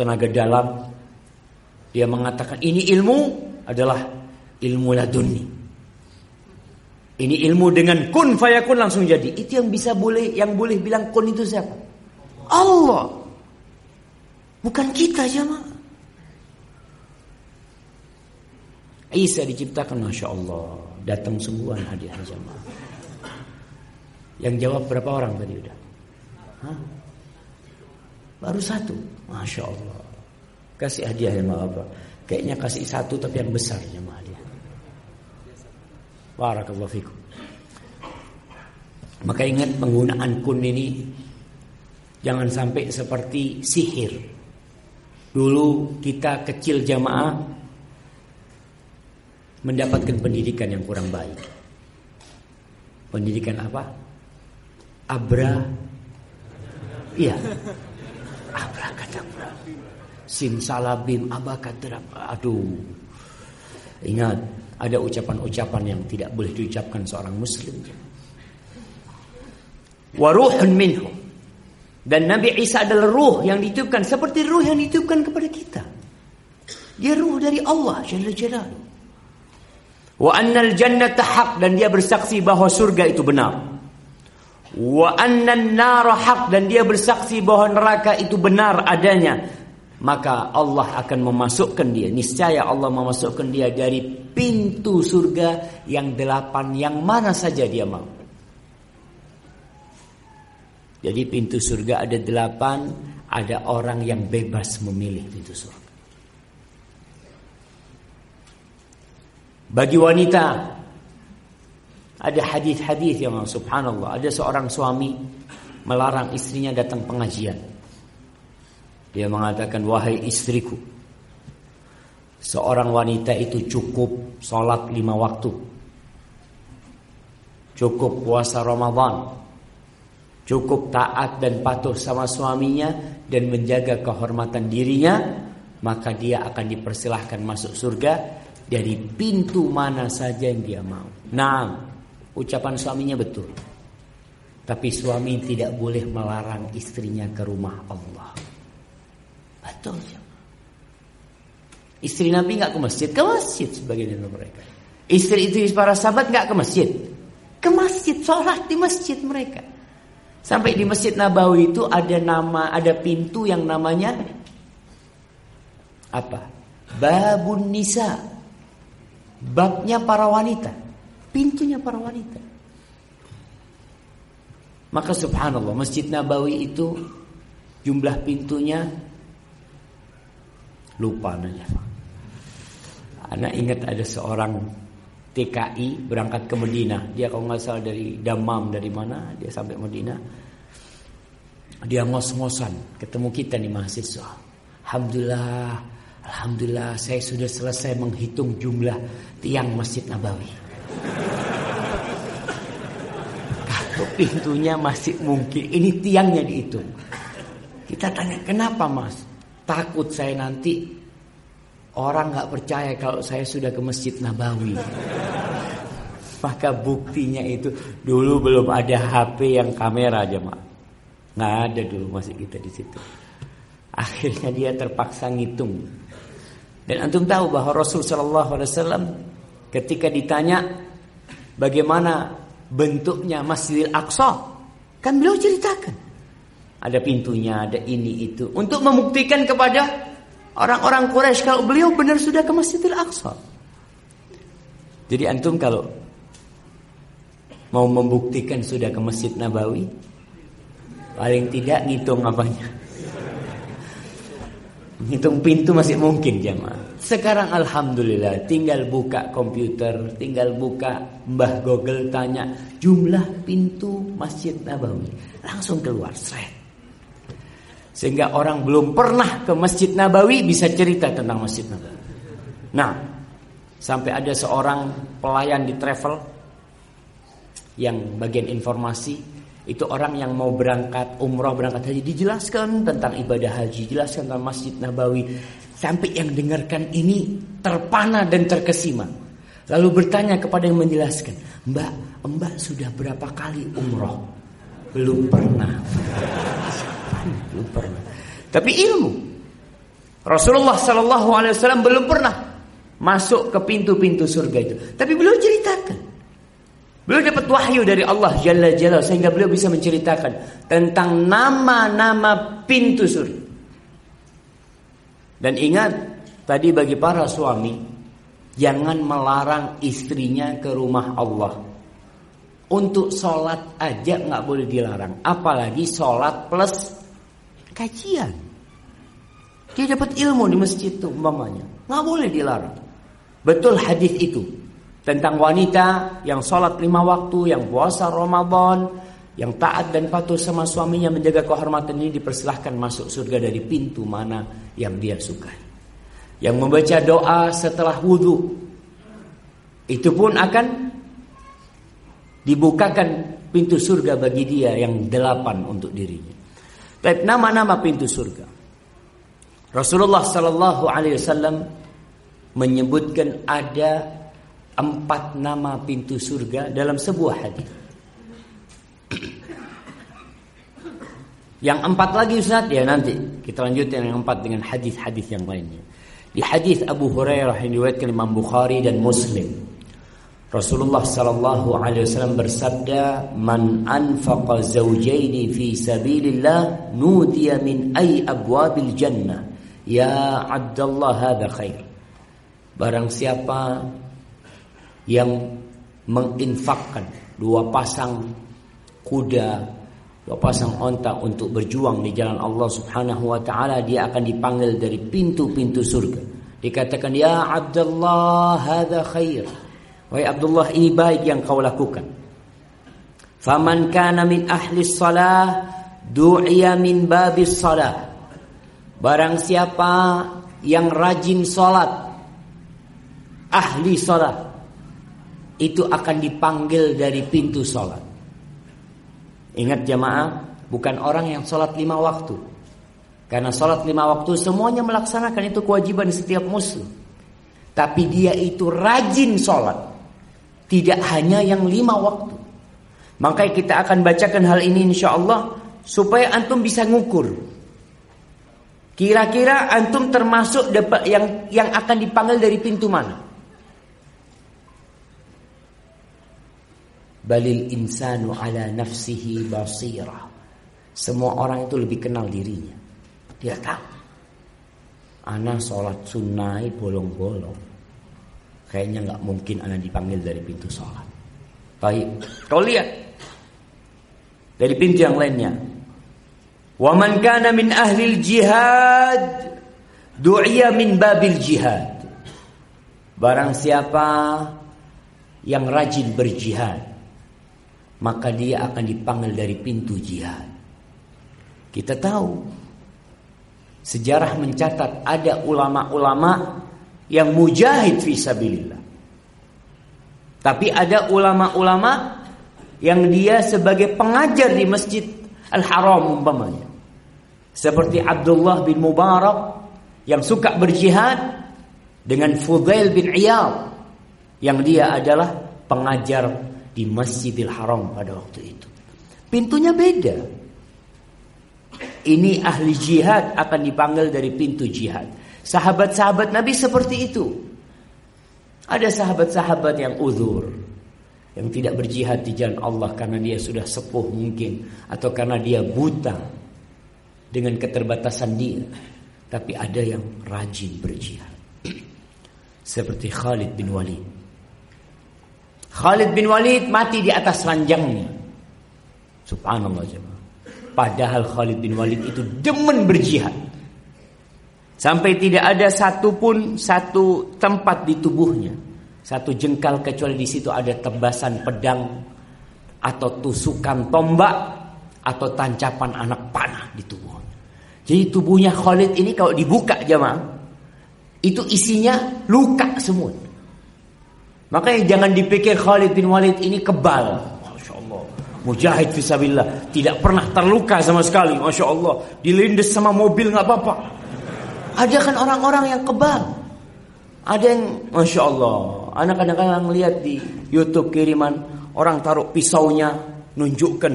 tenaga dalam dia mengatakan ini ilmu adalah ilmu laduni. Ini ilmu dengan kun fayakun langsung jadi. Itu yang bisa boleh yang boleh bilang kun itu siapa? Allah. Bukan kita jemaah. Isa diciptakan Masya Allah Datang sungguhan hadiah jemaah Yang jawab berapa orang tadi udah? Hah? Baru satu Masya Allah Kasih hadiah yang apa? Kayaknya kasih satu tapi yang besar jemaah dia Barakallahu fikum. Maka ingat penggunaan kun ini jangan sampai seperti sihir. Dulu kita kecil jamaah mendapatkan pendidikan yang kurang baik. Pendidikan apa? Abra Iya. Abra kata abra. Simsalabim abakadabra. Aduh. Ingat, ada ucapan-ucapan yang tidak boleh diucapkan seorang muslim. Waruhun minhu. Dan Nabi Isa adalah ruh yang ditiupkan seperti ruh yang ditiupkan kepada kita. Dia ruh dari Allah Jalla Jalaluh. Wa annal jannata haq dan dia bersaksi bahwa surga itu benar. Wa annan nar haq dan dia bersaksi bahwa neraka itu benar adanya. Maka Allah akan memasukkan dia. Niscaya Allah memasukkan dia dari pintu surga yang delapan yang mana saja dia mau. Jadi pintu surga ada delapan ada orang yang bebas memilih pintu surga bagi wanita ada hadis-hadis yang subhanallah ada seorang suami melarang istrinya datang pengajian. Dia mengatakan wahai istriku Seorang wanita itu cukup sholat lima waktu Cukup puasa Ramadan Cukup taat dan patuh sama suaminya Dan menjaga kehormatan dirinya Maka dia akan dipersilahkan masuk surga Dari pintu mana saja yang dia mau Nah ucapan suaminya betul Tapi suami tidak boleh melarang istrinya ke rumah Allah Betul. Istri Nabi nggak ke masjid, ke masjid sebagian dari mereka. Istri itu para sahabat nggak ke masjid, ke masjid sholat di masjid mereka. Sampai di masjid Nabawi itu ada nama, ada pintu yang namanya apa? Babun Nisa. Babnya para wanita. Pintunya para wanita. Maka subhanallah Masjid Nabawi itu jumlah pintunya Lupa nanya. Anak ingat ada seorang TKI berangkat ke Medina. Dia kalau nggak salah dari Damam dari mana dia sampai Medina. Dia ngos-ngosan ketemu kita nih mahasiswa. Alhamdulillah, alhamdulillah saya sudah selesai menghitung jumlah tiang Masjid Nabawi. Kalau pintunya masih mungkin, ini tiangnya dihitung. Kita tanya kenapa mas? Takut saya nanti orang nggak percaya kalau saya sudah ke Masjid Nabawi. Maka buktinya itu dulu belum ada HP yang kamera aja mak. Nggak ada dulu masih kita di situ. Akhirnya dia terpaksa ngitung. Dan antum tahu bahwa Rasul Shallallahu Alaihi Wasallam ketika ditanya bagaimana bentuknya Masjidil Aqsa, kan beliau ceritakan ada pintunya, ada ini itu untuk membuktikan kepada orang-orang Quraisy kalau beliau benar sudah ke Masjidil Aqsa. Jadi antum kalau mau membuktikan sudah ke Masjid Nabawi, paling tidak ngitung apanya. Ngitung pintu masih mungkin jemaah. Sekarang alhamdulillah tinggal buka komputer, tinggal buka Mbah Google tanya jumlah pintu Masjid Nabawi, langsung keluar seret. Sehingga orang belum pernah ke Masjid Nabawi bisa cerita tentang Masjid Nabawi. Nah, sampai ada seorang pelayan di travel yang bagian informasi itu orang yang mau berangkat umroh berangkat haji dijelaskan tentang ibadah haji, jelaskan tentang Masjid Nabawi sampai yang dengarkan ini terpana dan terkesima. Lalu bertanya kepada yang menjelaskan, Mbak, Mbak sudah berapa kali umroh? Belum pernah. belum pernah. Tapi ilmu. Rasulullah Sallallahu Alaihi Wasallam belum pernah masuk ke pintu-pintu surga itu. Tapi beliau ceritakan. Beliau dapat wahyu dari Allah Jalla Jalla sehingga beliau bisa menceritakan tentang nama-nama pintu surga. Dan ingat tadi bagi para suami jangan melarang istrinya ke rumah Allah. Untuk sholat aja nggak boleh dilarang, apalagi sholat plus kajian. Dia dapat ilmu di masjid itu umpamanya. Nggak boleh dilarang. Betul hadis itu tentang wanita yang sholat lima waktu, yang puasa Ramadan, yang taat dan patuh sama suaminya menjaga kehormatan ini dipersilahkan masuk surga dari pintu mana yang dia suka. Yang membaca doa setelah wudhu itu pun akan dibukakan pintu surga bagi dia yang delapan untuk dirinya. Baik nama-nama pintu surga. Rasulullah Sallallahu Alaihi Wasallam menyebutkan ada empat nama pintu surga dalam sebuah hadis. Yang empat lagi Ustaz ya nanti kita lanjutkan yang empat dengan hadis-hadis yang lainnya. Di hadis Abu Hurairah yang diriwayatkan Imam Bukhari dan Muslim Rasulullah sallallahu alaihi wasallam bersabda, "Man anfaqa zawjaini fi sabilillah nudiya min ay abwabil jannah." Ya Abdullah hadza khair. Barang siapa yang menginfakkan dua pasang kuda, dua pasang onta untuk berjuang di jalan Allah Subhanahu wa taala, dia akan dipanggil dari pintu-pintu surga. Dikatakan, "Ya Abdullah hadza khair." Wahai Abdullah ini baik yang kau lakukan. Faman kana min ahli salah du'iya min babis salah. Barang siapa yang rajin salat ahli salat itu akan dipanggil dari pintu salat. Ingat jamaah, bukan orang yang salat lima waktu. Karena salat lima waktu semuanya melaksanakan itu kewajiban setiap muslim. Tapi dia itu rajin salat. Tidak hanya yang lima waktu. Maka kita akan bacakan hal ini insya Allah supaya antum bisa ngukur. Kira-kira antum termasuk yang yang akan dipanggil dari pintu mana? Balil insanu ala nafsihi basira. Semua orang itu lebih kenal dirinya. Dia tahu. Anak sholat sunnah bolong-bolong. Kayaknya nggak mungkin anak dipanggil dari pintu sholat. Baik, kau lihat dari pintu yang lainnya. Waman kana min ahli jihad du'iya min babil jihad. Barang siapa yang rajin berjihad, maka dia akan dipanggil dari pintu jihad. Kita tahu sejarah mencatat ada ulama-ulama yang mujahid fi sabilillah. Tapi ada ulama-ulama yang dia sebagai pengajar di Masjid Al-Haram umpamanya. Seperti Abdullah bin Mubarak yang suka berjihad dengan Fudail bin Iyad yang dia adalah pengajar di Masjidil Haram pada waktu itu. Pintunya beda. Ini ahli jihad akan dipanggil dari pintu jihad. Sahabat-sahabat Nabi seperti itu. Ada sahabat-sahabat yang uzur, yang tidak berjihad di jalan Allah karena dia sudah sepuh mungkin atau karena dia buta dengan keterbatasan dia. Tapi ada yang rajin berjihad. Seperti Khalid bin Walid. Khalid bin Walid mati di atas ranjangnya. Subhanallah jemaah. Padahal Khalid bin Walid itu demen berjihad. Sampai tidak ada satupun satu tempat di tubuhnya. Satu jengkal kecuali di situ ada tebasan pedang atau tusukan tombak atau tancapan anak panah di tubuhnya. Jadi tubuhnya Khalid ini kalau dibuka jemaah itu isinya luka semua. Makanya jangan dipikir Khalid bin Walid ini kebal. Masya Allah. Mujahid fisabilillah. Tidak pernah terluka sama sekali. Masya Allah. Dilindes sama mobil nggak apa-apa. Ada kan orang-orang yang kebal. Ada yang Masya Allah. Anak kadang-kadang lihat di Youtube kiriman. Orang taruh pisaunya. Nunjukkan.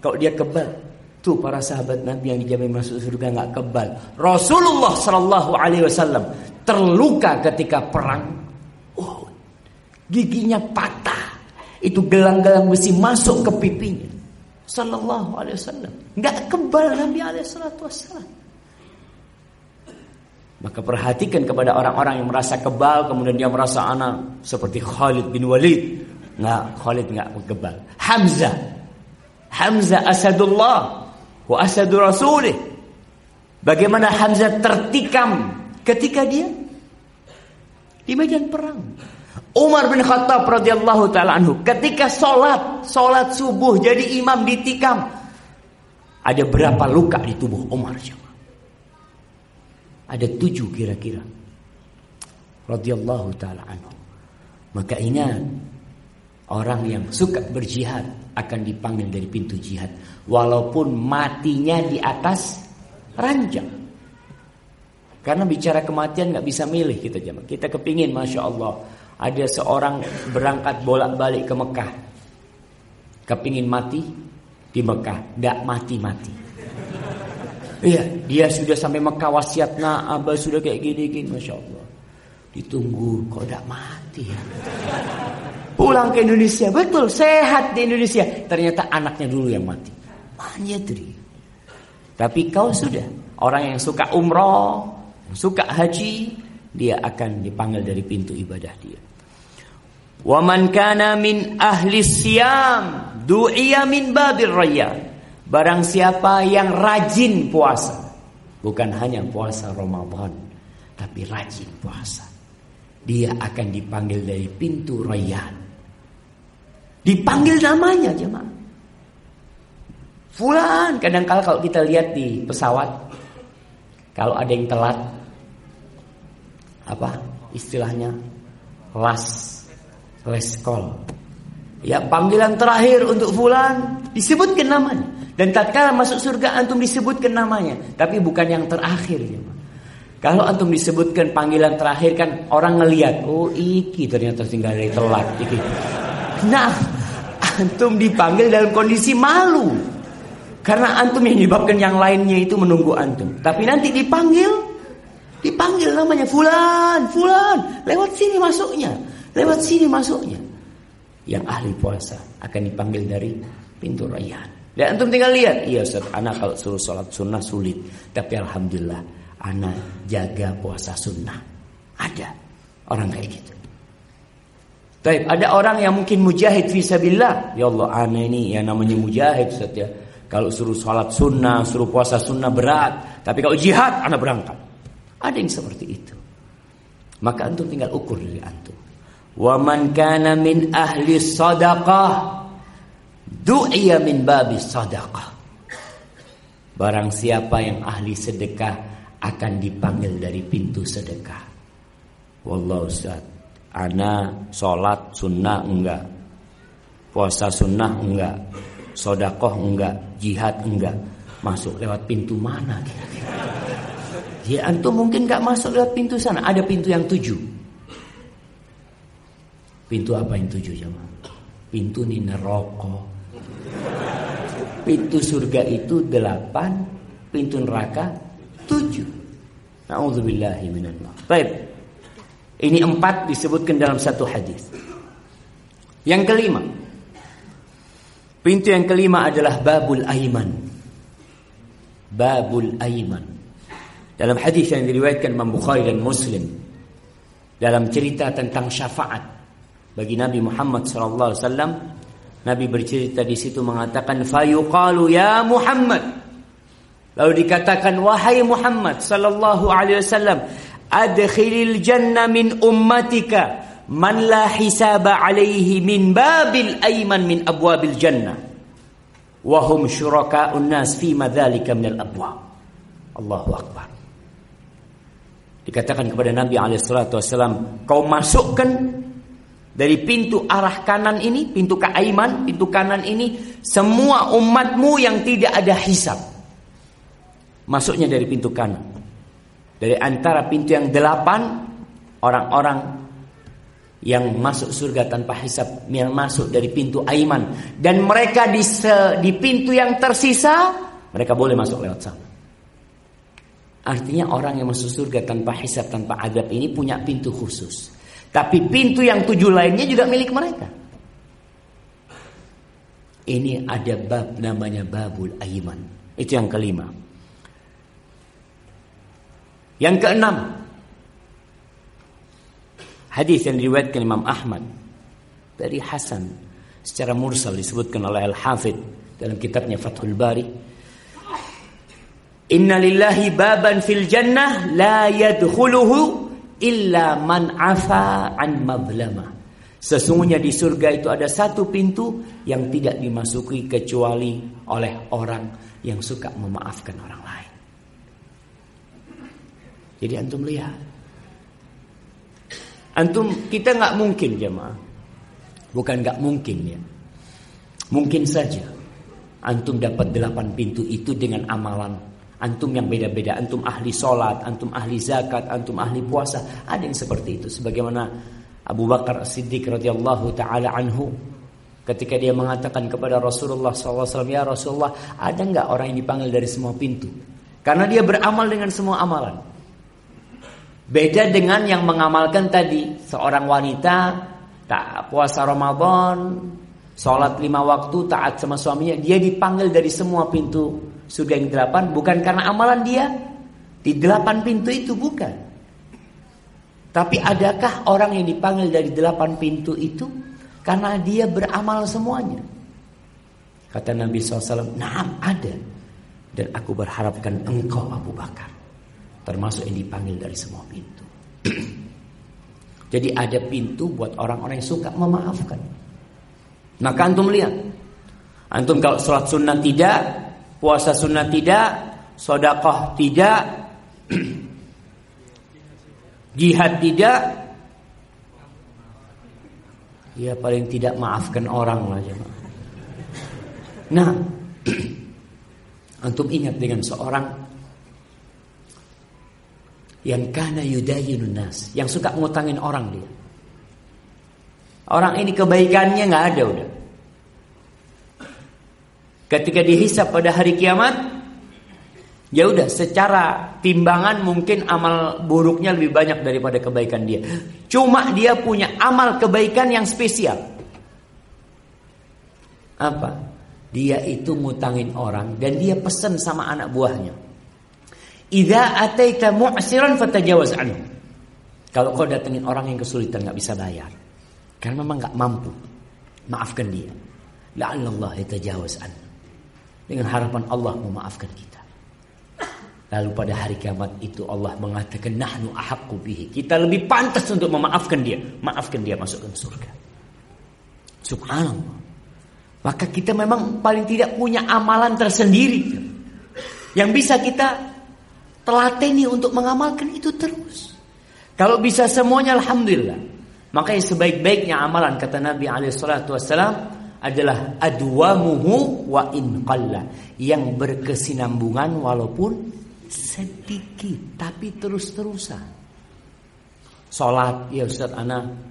Kalau dia kebal. Tuh para sahabat Nabi yang dijamin masuk surga nggak kebal. Rasulullah Shallallahu Alaihi Wasallam terluka ketika perang. Giginya patah. Itu gelang-gelang besi masuk ke pipinya. Sallallahu Alaihi Wasallam. Nggak kebal Nabi Alaihi Wasallam. Maka perhatikan kepada orang-orang yang merasa kebal kemudian dia merasa anak seperti Khalid bin Walid. Nggak, Khalid nggak kebal. Hamzah. Hamzah asadullah wa asadu rasulih. Bagaimana Hamzah tertikam ketika dia di medan perang. Umar bin Khattab radhiyallahu taala anhu ketika sholat sholat subuh jadi imam ditikam ada berapa luka di tubuh Umar ada tujuh kira-kira. Radhiyallahu taala anhu. Maka ingat orang yang suka berjihad akan dipanggil dari pintu jihad walaupun matinya di atas ranjang. Karena bicara kematian nggak bisa milih kita jemaah. Kita kepingin masya Allah ada seorang berangkat bolak-balik ke Mekah. Kepingin mati di Mekah, tidak mati-mati. Iya, dia sudah sampai Mekah wasiatnya, abah sudah kayak gini-gini, masya Allah. Ditunggu, kok tidak mati ya? Pulang ke Indonesia, betul sehat di Indonesia. Ternyata anaknya dulu yang mati. Manyetri. Tapi kau sudah orang yang suka umroh, suka haji, dia akan dipanggil dari pintu ibadah dia. Waman kana min ahli siam du'iya min babir rayyan. Barang siapa yang rajin puasa, bukan hanya puasa Ramadan, tapi rajin puasa, dia akan dipanggil dari pintu Rayyan. Dipanggil namanya jemaah. Fulan, kadang kala kalau kita lihat di pesawat, kalau ada yang telat, apa istilahnya, last, last call. Ya panggilan terakhir untuk fulan disebutkan namanya. Dan tatkala masuk surga antum disebutkan namanya, tapi bukan yang terakhir ya. Kalau antum disebutkan panggilan terakhir kan orang ngelihat, oh iki ternyata tinggal dari telat iki. Nah, antum dipanggil dalam kondisi malu. Karena antum yang menyebabkan yang lainnya itu menunggu antum. Tapi nanti dipanggil, dipanggil namanya fulan, fulan, lewat sini masuknya, lewat sini masuknya. Yang ahli puasa akan dipanggil dari pintu rayyan. Dan antum tinggal lihat, iya Ustaz, anak kalau suruh sholat sunnah sulit. Tapi Alhamdulillah, anak jaga puasa sunnah. Ada orang kayak gitu. Tapi ada orang yang mungkin mujahid fisabilillah. Ya Allah, aneh ini yang namanya mujahid Ustaz ya. Kalau suruh sholat sunnah, suruh puasa sunnah berat. Tapi kalau jihad, anak berangkat. Ada yang seperti itu. Maka antum tinggal ukur dari antum. Wa man kana min ahli sadaqah Du'iya min babi sadaqah. Barang siapa yang ahli sedekah akan dipanggil dari pintu sedekah. Wallahu Ustaz. Ana sholat sunnah enggak. Puasa sunnah enggak. Sodakoh enggak. Jihad enggak. Masuk lewat pintu mana kira-kira? Ya antum mungkin enggak masuk lewat pintu sana. Ada pintu yang tujuh. Pintu apa yang tujuh jemaah? Pintu ini neraka. Pintu surga itu delapan, pintu neraka tujuh. Nauzubillahi minallah. Baik. Ini empat disebutkan dalam satu hadis. Yang kelima. Pintu yang kelima adalah babul aiman. Babul aiman. Dalam hadis yang diriwayatkan Imam Bukhari dan Muslim dalam cerita tentang syafaat bagi Nabi Muhammad wasallam Nabi bercerita di situ mengatakan fayuqalu ya Muhammad. Lalu dikatakan wahai Muhammad sallallahu alaihi wasallam adkhilil jannah min ummatika man la hisaba alaihi min babil aiman min abwabil jannah wa hum syuraka'un nas fi madzalika min al abwab. Allahu akbar. Dikatakan kepada Nabi alaihi salatu wasallam kau masukkan dari pintu arah kanan ini pintu keaiman pintu kanan ini semua umatmu yang tidak ada hisab. Masuknya dari pintu kanan. Dari antara pintu yang delapan orang-orang yang masuk surga tanpa hisab yang masuk dari pintu aiman. Dan mereka di se, di pintu yang tersisa mereka boleh masuk lewat sana. Artinya orang yang masuk surga tanpa hisab tanpa adab ini punya pintu khusus tapi pintu yang tujuh lainnya juga milik mereka. Ini ada bab namanya babul aiman. Itu yang kelima. Yang keenam. Hadis yang diriwayatkan Imam Ahmad dari Hasan. Secara mursal disebutkan oleh Al-Hafidh dalam kitabnya Fathul Bari. Inna lillahi baban fil jannah la yadkhuluhu illa man afa an madlama. Sesungguhnya di surga itu ada satu pintu yang tidak dimasuki kecuali oleh orang yang suka memaafkan orang lain. Jadi antum lihat Antum kita nggak mungkin jemaah. Bukan nggak mungkin ya. Mungkin saja antum dapat delapan pintu itu dengan amalan antum yang beda-beda. Antum ahli sholat, antum ahli zakat, antum ahli puasa. Ada yang seperti itu. Sebagaimana Abu Bakar Siddiq radhiyallahu taala anhu ketika dia mengatakan kepada Rasulullah SAW, ya Rasulullah, ada nggak orang yang dipanggil dari semua pintu? Karena dia beramal dengan semua amalan. Beda dengan yang mengamalkan tadi seorang wanita tak puasa Ramadan, sholat lima waktu, taat sama suaminya, dia dipanggil dari semua pintu surga yang delapan bukan karena amalan dia di delapan pintu itu bukan. Tapi adakah orang yang dipanggil dari delapan pintu itu karena dia beramal semuanya? Kata Nabi SAW, Naam ada. Dan aku berharapkan engkau Abu Bakar termasuk yang dipanggil dari semua pintu. Jadi ada pintu buat orang-orang yang suka memaafkan. Maka antum lihat, antum kalau sholat sunnah tidak, puasa sunnah tidak, sodakoh tidak, jihad tidak, ya paling tidak maafkan orang lah jemaah. Nah, antum ingat dengan seorang yang kana yudayinun nas, yang suka ngutangin orang dia. Orang ini kebaikannya nggak ada udah. Ketika dihisap pada hari kiamat, ya udah secara timbangan mungkin amal buruknya lebih banyak daripada kebaikan dia. Cuma dia punya amal kebaikan yang spesial. Apa? Dia itu ngutangin orang dan dia pesan sama anak buahnya. Idza ataita mu'siran fatajawaz anhu. Kalau kau datengin orang yang kesulitan nggak bisa bayar, karena memang nggak mampu, maafkan dia. La'allallah yatajawaz anhu. Dengan harapan Allah memaafkan kita. Lalu pada hari kiamat itu Allah mengatakan nahnu ahaqqu bihi. Kita lebih pantas untuk memaafkan dia. Maafkan dia masukkan surga. Subhanallah. Maka kita memang paling tidak punya amalan tersendiri yang bisa kita telateni untuk mengamalkan itu terus. Kalau bisa semuanya alhamdulillah. Makanya sebaik-baiknya amalan kata Nabi alaihissalatu adalah adwamuhu wa in qalla yang berkesinambungan walaupun sedikit tapi terus-terusan. Salat ya Ustaz ana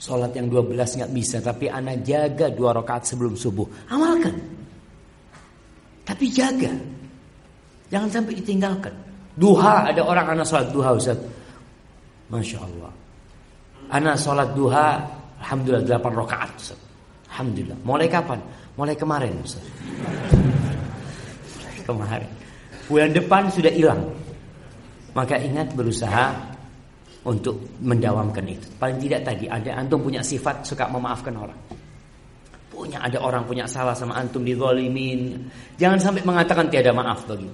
Sholat yang 12 nggak bisa, tapi anak jaga dua rakaat sebelum subuh. Amalkan. Tapi jaga. Jangan sampai ditinggalkan. Duha, ada orang anak sholat duha Ustaz. Masya Allah. Anak sholat duha, Alhamdulillah 8 rakaat Ustaz. Alhamdulillah. Mulai kapan? Mulai kemarin kemarin. Bulan depan sudah hilang. Maka ingat berusaha untuk mendawamkan itu. Paling tidak tadi ada antum punya sifat suka memaafkan orang. Punya ada orang punya salah sama antum dizalimin. Jangan sampai mengatakan tiada maaf bagi.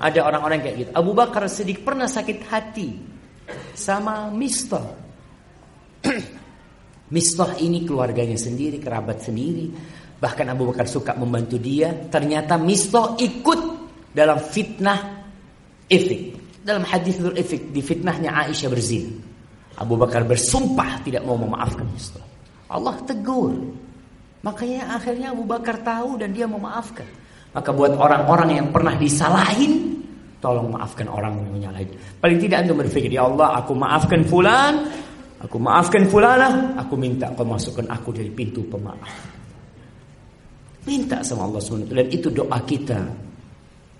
Ada orang-orang kayak gitu. Abu Bakar sedikit pernah sakit hati sama Mistah. Mistah ini keluarganya sendiri, kerabat sendiri. Bahkan Abu Bakar suka membantu dia. Ternyata Mistah ikut dalam fitnah ifik. Dalam hadis Dhul Ifik di fitnahnya Aisyah berzina. Abu Bakar bersumpah tidak mau memaafkan Mistah. Allah tegur. Makanya akhirnya Abu Bakar tahu dan dia memaafkan. Maka buat orang-orang yang pernah disalahin, tolong maafkan orang yang menyalahin. Paling tidak anda berpikir, ya Allah, aku maafkan fulan, aku maafkan fulana, aku minta kau masukkan aku dari pintu pemaaf. Minta sama Allah SWT. Dan itu doa kita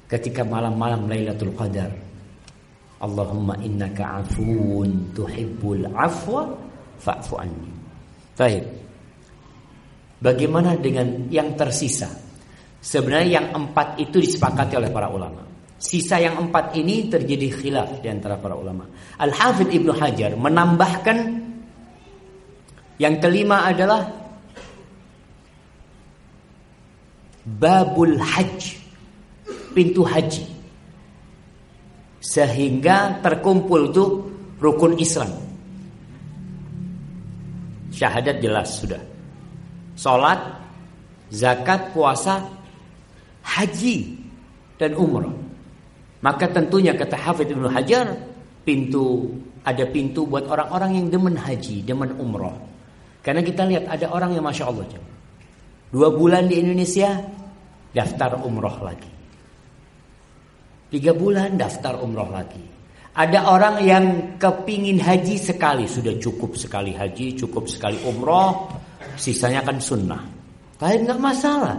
ketika malam-malam Lailatul Qadar. Allahumma innaka afun tuhibbul afwa fa'fu anni. Baik. Bagaimana dengan yang tersisa? Sebenarnya yang empat itu disepakati oleh para ulama. Sisa yang empat ini terjadi khilaf di antara para ulama. Al-Hafidh Ibnu Hajar menambahkan yang kelima adalah babul hajj, pintu haji. Sehingga terkumpul itu rukun Islam. Syahadat jelas sudah. Salat, zakat, puasa, haji dan umrah. Maka tentunya kata Hafidh Ibnu Hajar, pintu ada pintu buat orang-orang yang demen haji, demen umrah. Karena kita lihat ada orang yang masya Allah, dua bulan di Indonesia daftar umroh lagi. Tiga bulan daftar umroh lagi. Ada orang yang kepingin haji sekali. Sudah cukup sekali haji, cukup sekali umroh. Sisanya kan sunnah. Tapi nggak masalah.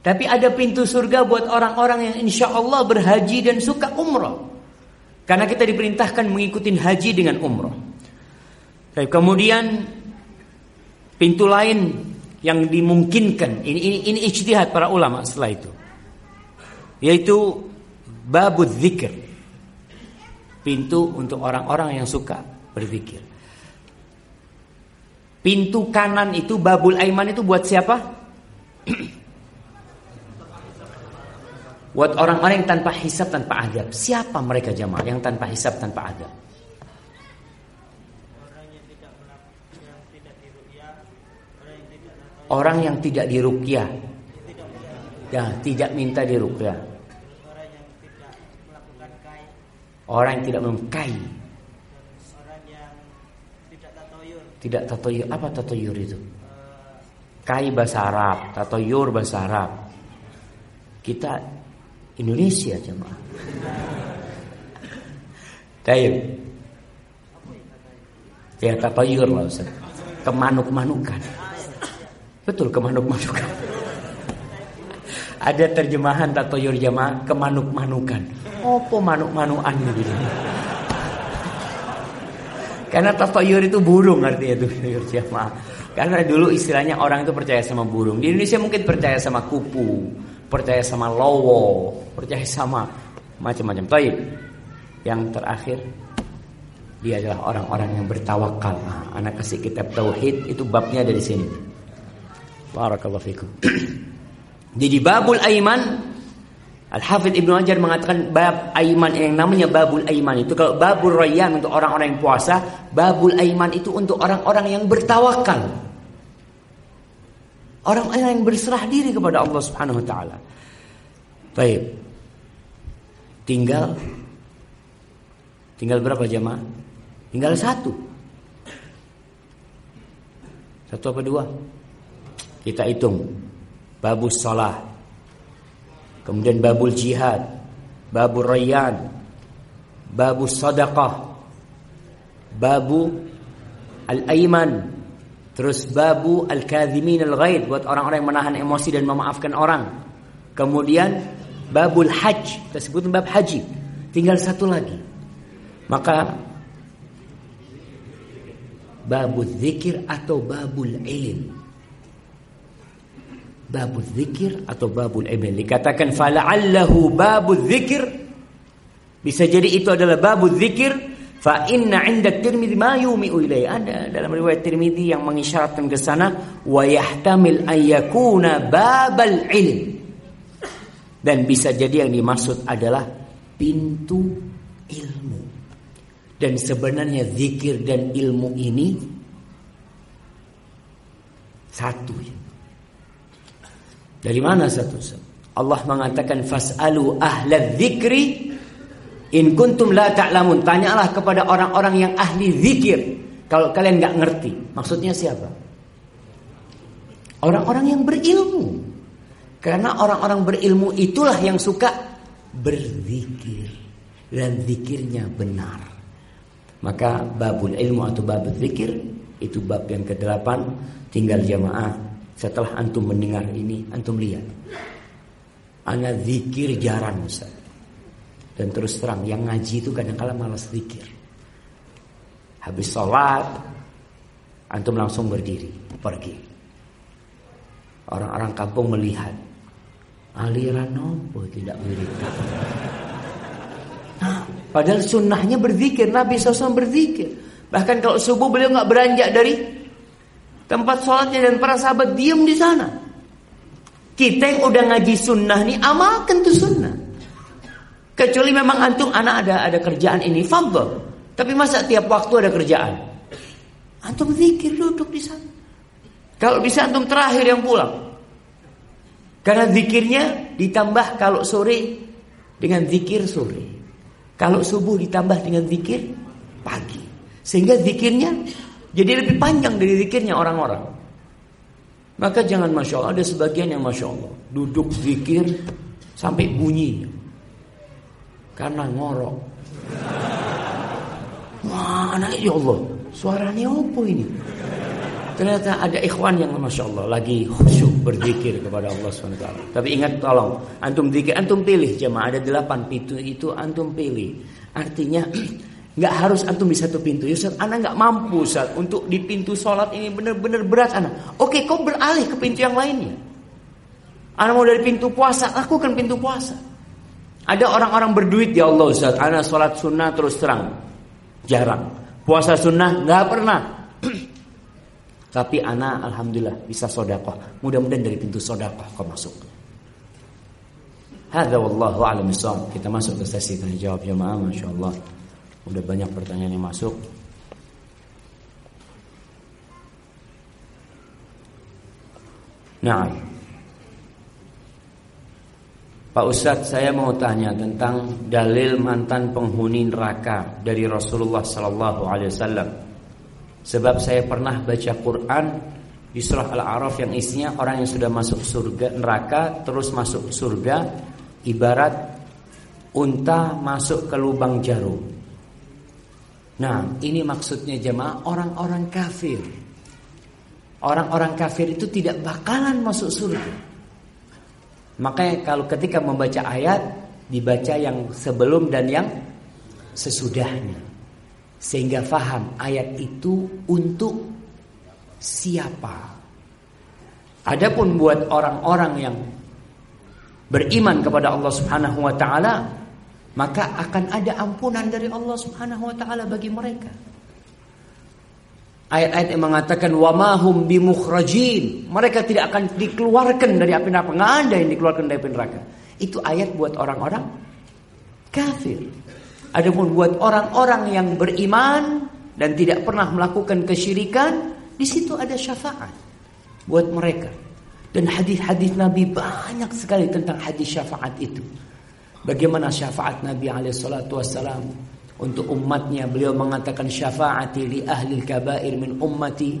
Tapi ada pintu surga buat orang-orang yang insya Allah berhaji dan suka umroh. Karena kita diperintahkan mengikuti haji dengan umroh. Kemudian pintu lain yang dimungkinkan ini ini ini ijtihad para ulama setelah itu yaitu Babu zikir. Pintu untuk orang-orang yang suka berzikir. Pintu kanan itu babul aiman itu buat siapa? buat orang-orang yang tanpa hisap tanpa adab. Siapa mereka jamaah yang tanpa hisap tanpa adab? Orang yang tidak dirukyah. Ya, tidak minta dirukyah. Orang yang tidak mengkai. Orang yang. Tidak tatoyur. Apa tatoyur itu? Kai bahasa Arab, tatoyur bahasa Arab. Kita Indonesia jemaah. Tayyib. Ya tatoyur lah Ustaz. Kemanuk-manukan. Betul kemanuk-manukan. Ada terjemahan tatoyur jamaah kemanuk-manukan. Opo manuk-manukan gitu. Karena tatayur itu burung artinya itu jamaah. Karena dulu istilahnya orang itu percaya sama burung. Di Indonesia mungkin percaya sama kupu, percaya sama lowo, percaya sama macam-macam. Taib. Yang terakhir dia adalah orang-orang yang bertawakal. Nah, anak kasih kitab tauhid itu babnya dari sini. Barakallahu fikum. Jadi babul aiman Al-Hafidh Ibnu Hajar mengatakan bab aiman yang namanya babul aiman itu kalau babul rayyan untuk orang-orang yang puasa, babul aiman itu untuk orang-orang yang bertawakal. Orang-orang yang berserah diri kepada Allah Subhanahu wa taala. Baik. Tinggal tinggal berapa jemaah? Tinggal satu. Satu apa dua? Kita hitung. Babus sholat Kemudian babul jihad, babul rayyan, babul sadaqah, babu al-aiman. Terus babu al-kadhimin al-ghaid buat orang-orang yang menahan emosi dan memaafkan orang. Kemudian babul hajj, kita sebut bab haji. Tinggal satu lagi. Maka babul zikir atau babul ilm. Babul zikir atau babul ilm. Dikatakan fala'allahu babul zikir. Bisa jadi itu adalah babul zikir Fa inna 'inda Tirmidzi ma yumi'u ilai. Ada dalam riwayat Tirmidzi yang mengisyaratkan ke sana wa yahtamil an yakuna babal ilm. Dan bisa jadi yang dimaksud adalah pintu ilmu. Dan sebenarnya zikir dan ilmu ini satu. Dari mana satu? Allah mengatakan fas'alu ahla dzikri In kuntum la ta'lamun, tanyalah kepada orang-orang yang ahli zikir kalau kalian nggak ngerti. Maksudnya siapa? Orang-orang yang berilmu. Karena orang-orang berilmu itulah yang suka berzikir dan zikirnya benar. Maka babul ilmu atau babul zikir itu bab yang ke-8 tinggal jamaah setelah antum mendengar ini antum lihat. Ana zikir jarang Ustaz. Dan terus terang yang ngaji itu kadang-kala malas zikir. Habis sholat, antum langsung berdiri, pergi. Orang-orang kampung melihat. Aliran nopo tidak mirip. Nah, padahal sunnahnya berzikir, Nabi SAW berzikir. Bahkan kalau subuh beliau nggak beranjak dari tempat sholatnya dan para sahabat diam di sana. Kita yang udah ngaji sunnah nih amalkan tuh sunnah. Kecuali memang antum anak ada ada kerjaan ini, fadl. Tapi masa tiap waktu ada kerjaan? Antum zikir duduk di sana. Kalau bisa antum terakhir yang pulang. Karena zikirnya ditambah kalau sore dengan zikir sore. Kalau subuh ditambah dengan zikir pagi. Sehingga zikirnya jadi lebih panjang dari zikirnya orang-orang. Maka jangan Masya Allah, ada sebagian yang Masya Allah. Duduk zikir sampai bunyi karena ngorok. Wah, anak ya Allah, suaranya apa ini? Ternyata ada ikhwan yang Masya Allah lagi khusyuk berzikir kepada Allah SWT. Tapi ingat tolong, antum zikir, antum pilih jemaah ada delapan pintu itu antum pilih. Artinya nggak harus antum di satu pintu. Ya Ustaz, anak nggak mampu Ustaz untuk di pintu sholat ini benar-benar berat anak. Oke, kau beralih ke pintu yang lainnya. Anak mau dari pintu puasa, lakukan pintu puasa. Ada orang-orang berduit ya Allah Ustaz, ana sholat sunnah terus terang. Jarang. Puasa sunnah nggak pernah. Tapi ana alhamdulillah bisa sodakoh. Mudah-mudahan dari pintu sodakoh kau masuk. Hada wallahu a'lam Kita masuk ke sesi tanya jawab jemaah Masya Allah. Udah banyak pertanyaan yang masuk. Nah, Pak Ustadz saya mau tanya tentang dalil mantan penghuni neraka dari Rasulullah Sallallahu Alaihi Wasallam. Sebab saya pernah baca Quran di surah Al-A'raf yang isinya orang yang sudah masuk surga neraka terus masuk surga ibarat unta masuk ke lubang jarum. Nah, ini maksudnya jemaah orang-orang kafir. Orang-orang kafir itu tidak bakalan masuk surga. Makanya kalau ketika membaca ayat dibaca yang sebelum dan yang sesudahnya. Sehingga faham ayat itu untuk siapa. Adapun buat orang-orang yang beriman kepada Allah Subhanahu wa taala, maka akan ada ampunan dari Allah Subhanahu wa taala bagi mereka. Ayat-ayat yang mengatakan wa mahum bimukhrajin. Mereka tidak akan dikeluarkan dari api neraka. Enggak ada yang dikeluarkan dari api neraka. Itu ayat buat orang-orang kafir. Adapun buat orang-orang yang beriman dan tidak pernah melakukan kesyirikan, di situ ada syafaat buat mereka. Dan hadis-hadis Nabi banyak sekali tentang hadis syafaat itu. Bagaimana syafaat Nabi alaihi wassalam untuk umatnya beliau mengatakan syafaati li ahli kabair min ummati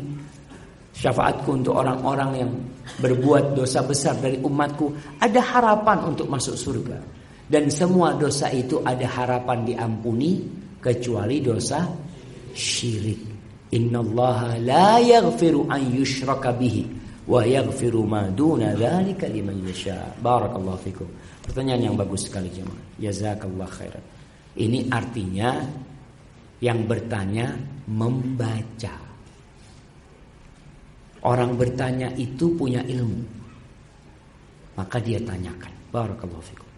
syafaatku untuk orang-orang yang berbuat dosa besar dari umatku ada harapan untuk masuk surga dan semua dosa itu ada harapan diampuni kecuali dosa syirik Innallaha la yaghfiru an yushraka bihi wa yaghfiru ma duna dzalika liman yasha. Barakallahu fikum. Pertanyaan yang bagus sekali jemaah. Jazakallah khairan. Ini artinya yang bertanya membaca. Orang bertanya itu punya ilmu. Maka dia tanyakan. Barakallahu fikum.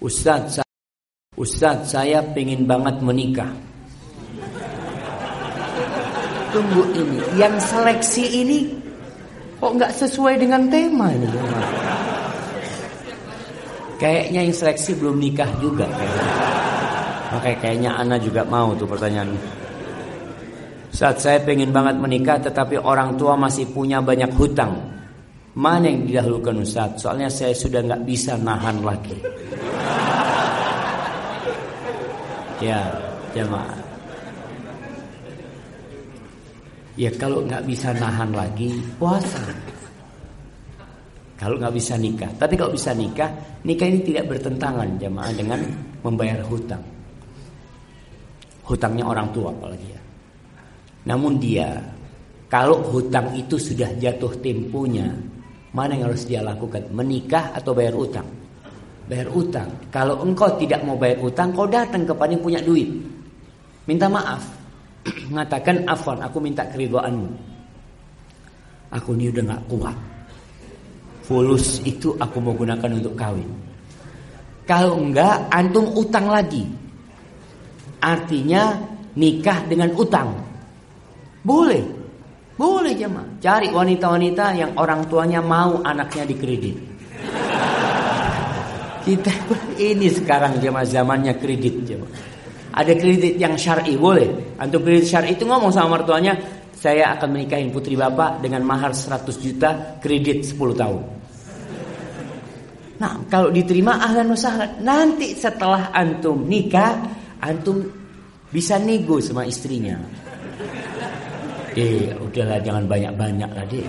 Ustaz, saya, Ustaz, saya pengen banget menikah. Tunggu ini, yang seleksi ini kok nggak sesuai dengan tema ini? Kayaknya yang seleksi belum nikah juga. Makanya kayaknya Ana juga mau tuh pertanyaan. Saat saya pengen banget menikah tetapi orang tua masih punya banyak hutang. Mana yang didahulukan Ustaz? Soalnya saya sudah nggak bisa nahan lagi. Ya, jemaah. Ya kalau nggak bisa nahan lagi puasa. Kalau nggak bisa nikah, tapi kalau bisa nikah, nikah ini tidak bertentangan jemaah dengan membayar hutang. Hutangnya orang tua apalagi ya. Namun dia kalau hutang itu sudah jatuh temponya, mana yang harus dia lakukan? Menikah atau bayar hutang? bayar utang. Kalau engkau tidak mau bayar utang, kau datang kepada yang punya duit. Minta maaf. Mengatakan afwan, aku minta keridoanmu. Aku ini udah gak kuat. Fulus itu aku mau gunakan untuk kawin. Kalau enggak, antum utang lagi. Artinya nikah dengan utang. Boleh. Boleh jemaah. Cari wanita-wanita yang orang tuanya mau anaknya dikredit. Kita ini sekarang jemaah zamannya kredit jemaah. Ada kredit yang syar'i boleh. Antum kredit syar'i itu ngomong sama mertuanya, saya akan menikahin putri bapak dengan mahar 100 juta, kredit 10 tahun. Nah, kalau diterima ahlan wasahlan. Nanti setelah antum nikah, antum bisa nego sama istrinya. Eh, udahlah jangan banyak-banyak lah, Dek.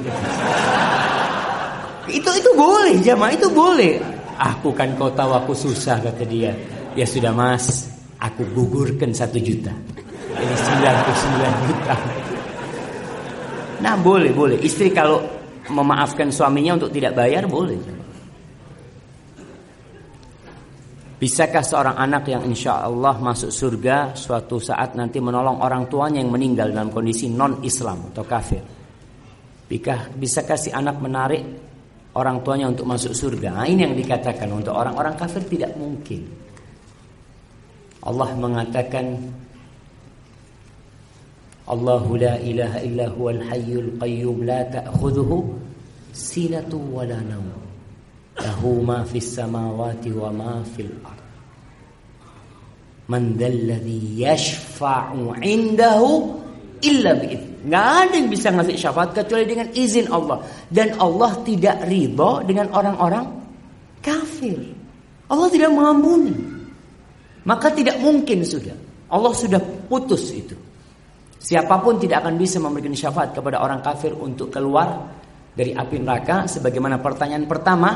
Itu itu boleh, jamaah itu boleh. Aku kan kau tahu aku susah kata dia. Ya sudah mas, aku gugurkan satu juta. Ini sembilan puluh sembilan juta. Nah boleh boleh. Istri kalau memaafkan suaminya untuk tidak bayar boleh. Bisakah seorang anak yang insya Allah masuk surga suatu saat nanti menolong orang tuanya yang meninggal dalam kondisi non Islam atau kafir? Bisakah si anak menarik orang tuanya untuk masuk surga. Nah, ini yang dikatakan untuk orang-orang kafir tidak mungkin. Allah mengatakan Allahu la ilaha illa huwal hayyul qayyum la ta'khudhuhu sinatu wa la nawm. Lahu ma fis samawati wa ma fil ard. Man dzalladzi yashfa'u 'indahu illa bi'idz. Nggak ada yang bisa ngasih syafaat kecuali dengan izin Allah. Dan Allah tidak ridho dengan orang-orang kafir. Allah tidak mengampuni. Maka tidak mungkin sudah. Allah sudah putus itu. Siapa pun tidak akan bisa memberikan syafaat kepada orang kafir untuk keluar dari api neraka sebagaimana pertanyaan pertama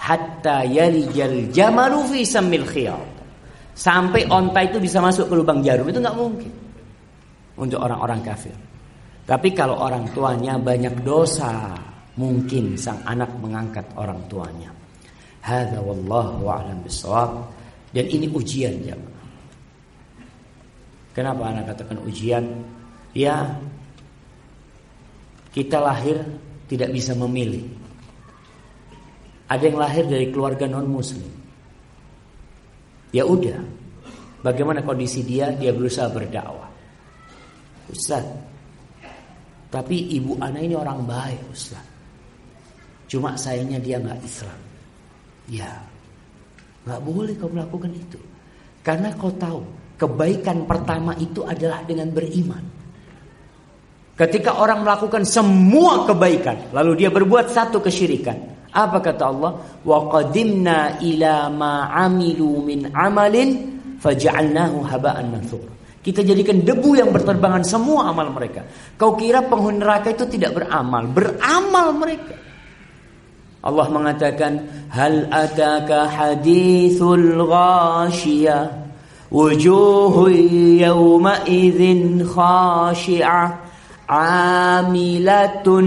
hatta yalijal jamalu fi samil khiyal sampai onta itu bisa masuk ke lubang jarum itu nggak mungkin untuk orang-orang kafir. Tapi kalau orang tuanya banyak dosa, mungkin sang anak mengangkat orang tuanya. Hadza wallahu a'lam bissawab. Dan ini ujian jemaah. Kenapa anak katakan ujian? Ya kita lahir tidak bisa memilih. Ada yang lahir dari keluarga non muslim. Ya udah. Bagaimana kondisi dia? Dia berusaha berdakwah. Ustaz, tapi ibu anak ini orang baik Ustaz. Cuma sayangnya dia nggak Islam. Ya, nggak boleh kau melakukan itu. Karena kau tahu kebaikan pertama itu adalah dengan beriman. Ketika orang melakukan semua kebaikan, lalu dia berbuat satu kesyirikan. Apa kata Allah? Wa qadimna ila ma amilu min amalin faj'alnahu haba'an mansura. Kita jadikan debu yang berterbangan semua amal mereka. Kau kira penghuni neraka itu tidak beramal? Beramal mereka. Allah mengatakan, "Hal ataka hadithul ghashiyah wujuhu yawma idzin khashi'ah amilatun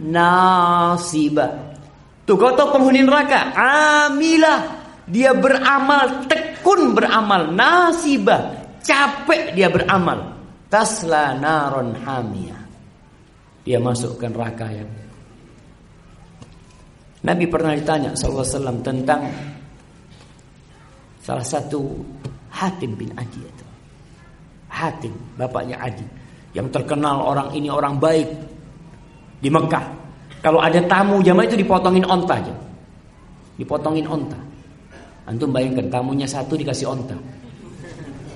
nasibah Tuh kau tahu penghuni neraka. Amilah. Dia beramal tekun beramal nasibah. Capek dia beramal. Tasla naron hamiyah dia masuk ke neraka yang Nabi pernah ditanya wasallam tentang salah satu Hatim bin Adi itu. Hatim, bapaknya Adi. Yang terkenal orang ini orang baik di Mekah. Kalau ada tamu jamaah itu dipotongin onta aja. Dipotongin onta. Antum bayangkan tamunya satu dikasih onta.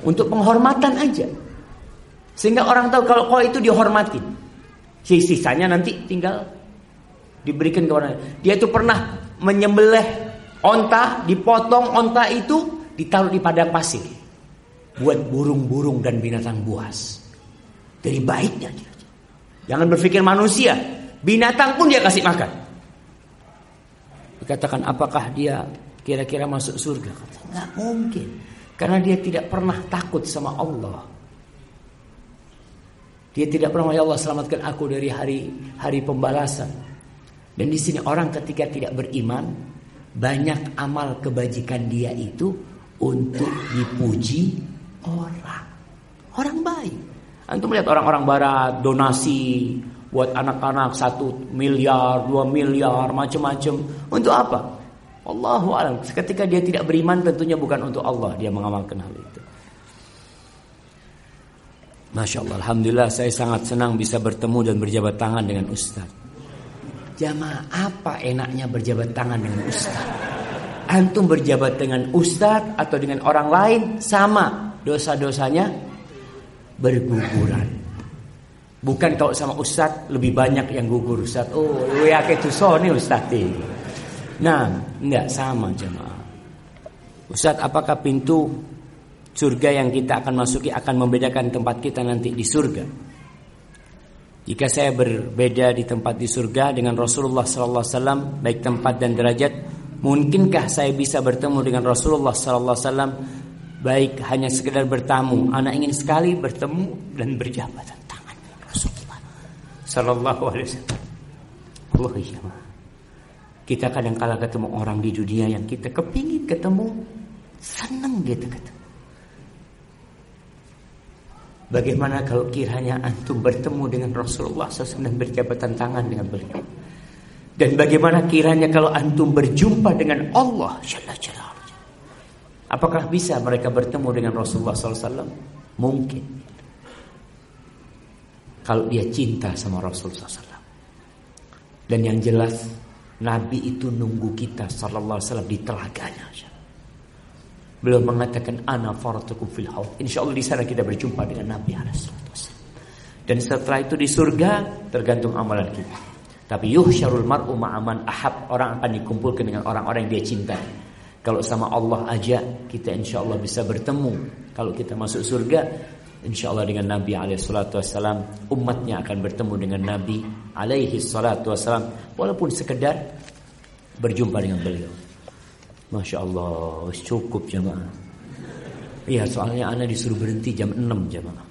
Untuk penghormatan aja. Sehingga orang tahu kalau kau itu dihormati. Sisanya nanti tinggal diberikan ke orang Dia itu pernah menyembelih onta, dipotong onta itu ditaruh di padang pasir buat burung-burung dan binatang buas. Dari baiknya dia. Jangan berpikir manusia, binatang pun dia kasih makan. Dikatakan apakah dia kira-kira masuk surga? Nggak mungkin. Karena dia tidak pernah takut sama Allah. Dia tidak pernah ya Allah selamatkan aku dari hari hari pembalasan. Dan di sini orang ketika tidak beriman, banyak amal kebajikan dia itu untuk dipuji orang. Orang baik. Antum melihat orang-orang barat donasi buat anak-anak satu miliar, dua miliar, macam-macam. Untuk apa? Allahu alam. Ketika dia tidak beriman tentunya bukan untuk Allah dia mengamalkan hal itu. Masya Allah, Alhamdulillah saya sangat senang bisa bertemu dan berjabat tangan dengan Ustaz. Jamaah apa enaknya berjabat tangan dengan ustaz? Antum berjabat dengan ustaz atau dengan orang lain sama dosa-dosanya berguguran. Bukan kalau sama ustaz lebih banyak yang gugur ustaz. Oh, lu yakin dosa nih ustaz ini. Nah, enggak sama jemaah. Ustaz, apakah pintu surga yang kita akan masuki akan membedakan tempat kita nanti di surga? Jika saya berbeda di tempat di surga dengan Rasulullah sallallahu alaihi wasallam baik tempat dan derajat, mungkinkah saya bisa bertemu dengan Rasulullah sallallahu alaihi wasallam baik hanya sekedar bertamu? Anak ingin sekali bertemu dan berjabatan sallallahu alaihi wasallam. Allah iya. Kita kadang kala ketemu orang di dunia yang kita kepingin ketemu, senang gitu ketemu. Bagaimana kalau kiranya antum bertemu dengan Rasulullah SAW dan berjabatan tangan dengan beliau? Dan bagaimana kiranya kalau antum berjumpa dengan Allah. Apakah bisa mereka bertemu dengan Rasulullah SAW? Mungkin. Kalau dia cinta sama Rasulullah SAW. Dan yang jelas Nabi itu nunggu kita Sallallahu Alaihi Wasallam di telaganya. Beliau mengatakan ana faratukum fil haud. Insyaallah di sana kita berjumpa dengan Nabi alaihi Dan setelah itu di surga tergantung amalan kita. Tapi yuhsyarul mar'u ma'aman ahab. Orang akan dikumpulkan dengan orang-orang yang dia cintai. Kalau sama Allah aja kita insya Allah bisa bertemu. Kalau kita masuk surga, insya Allah dengan Nabi alaihi salatu wassalam, umatnya akan bertemu dengan Nabi alaihi salatu wassalam. Walaupun sekedar berjumpa dengan beliau. Masya Allah, cukup jamaah. Iya, soalnya anak disuruh berhenti jam 6 jamaah.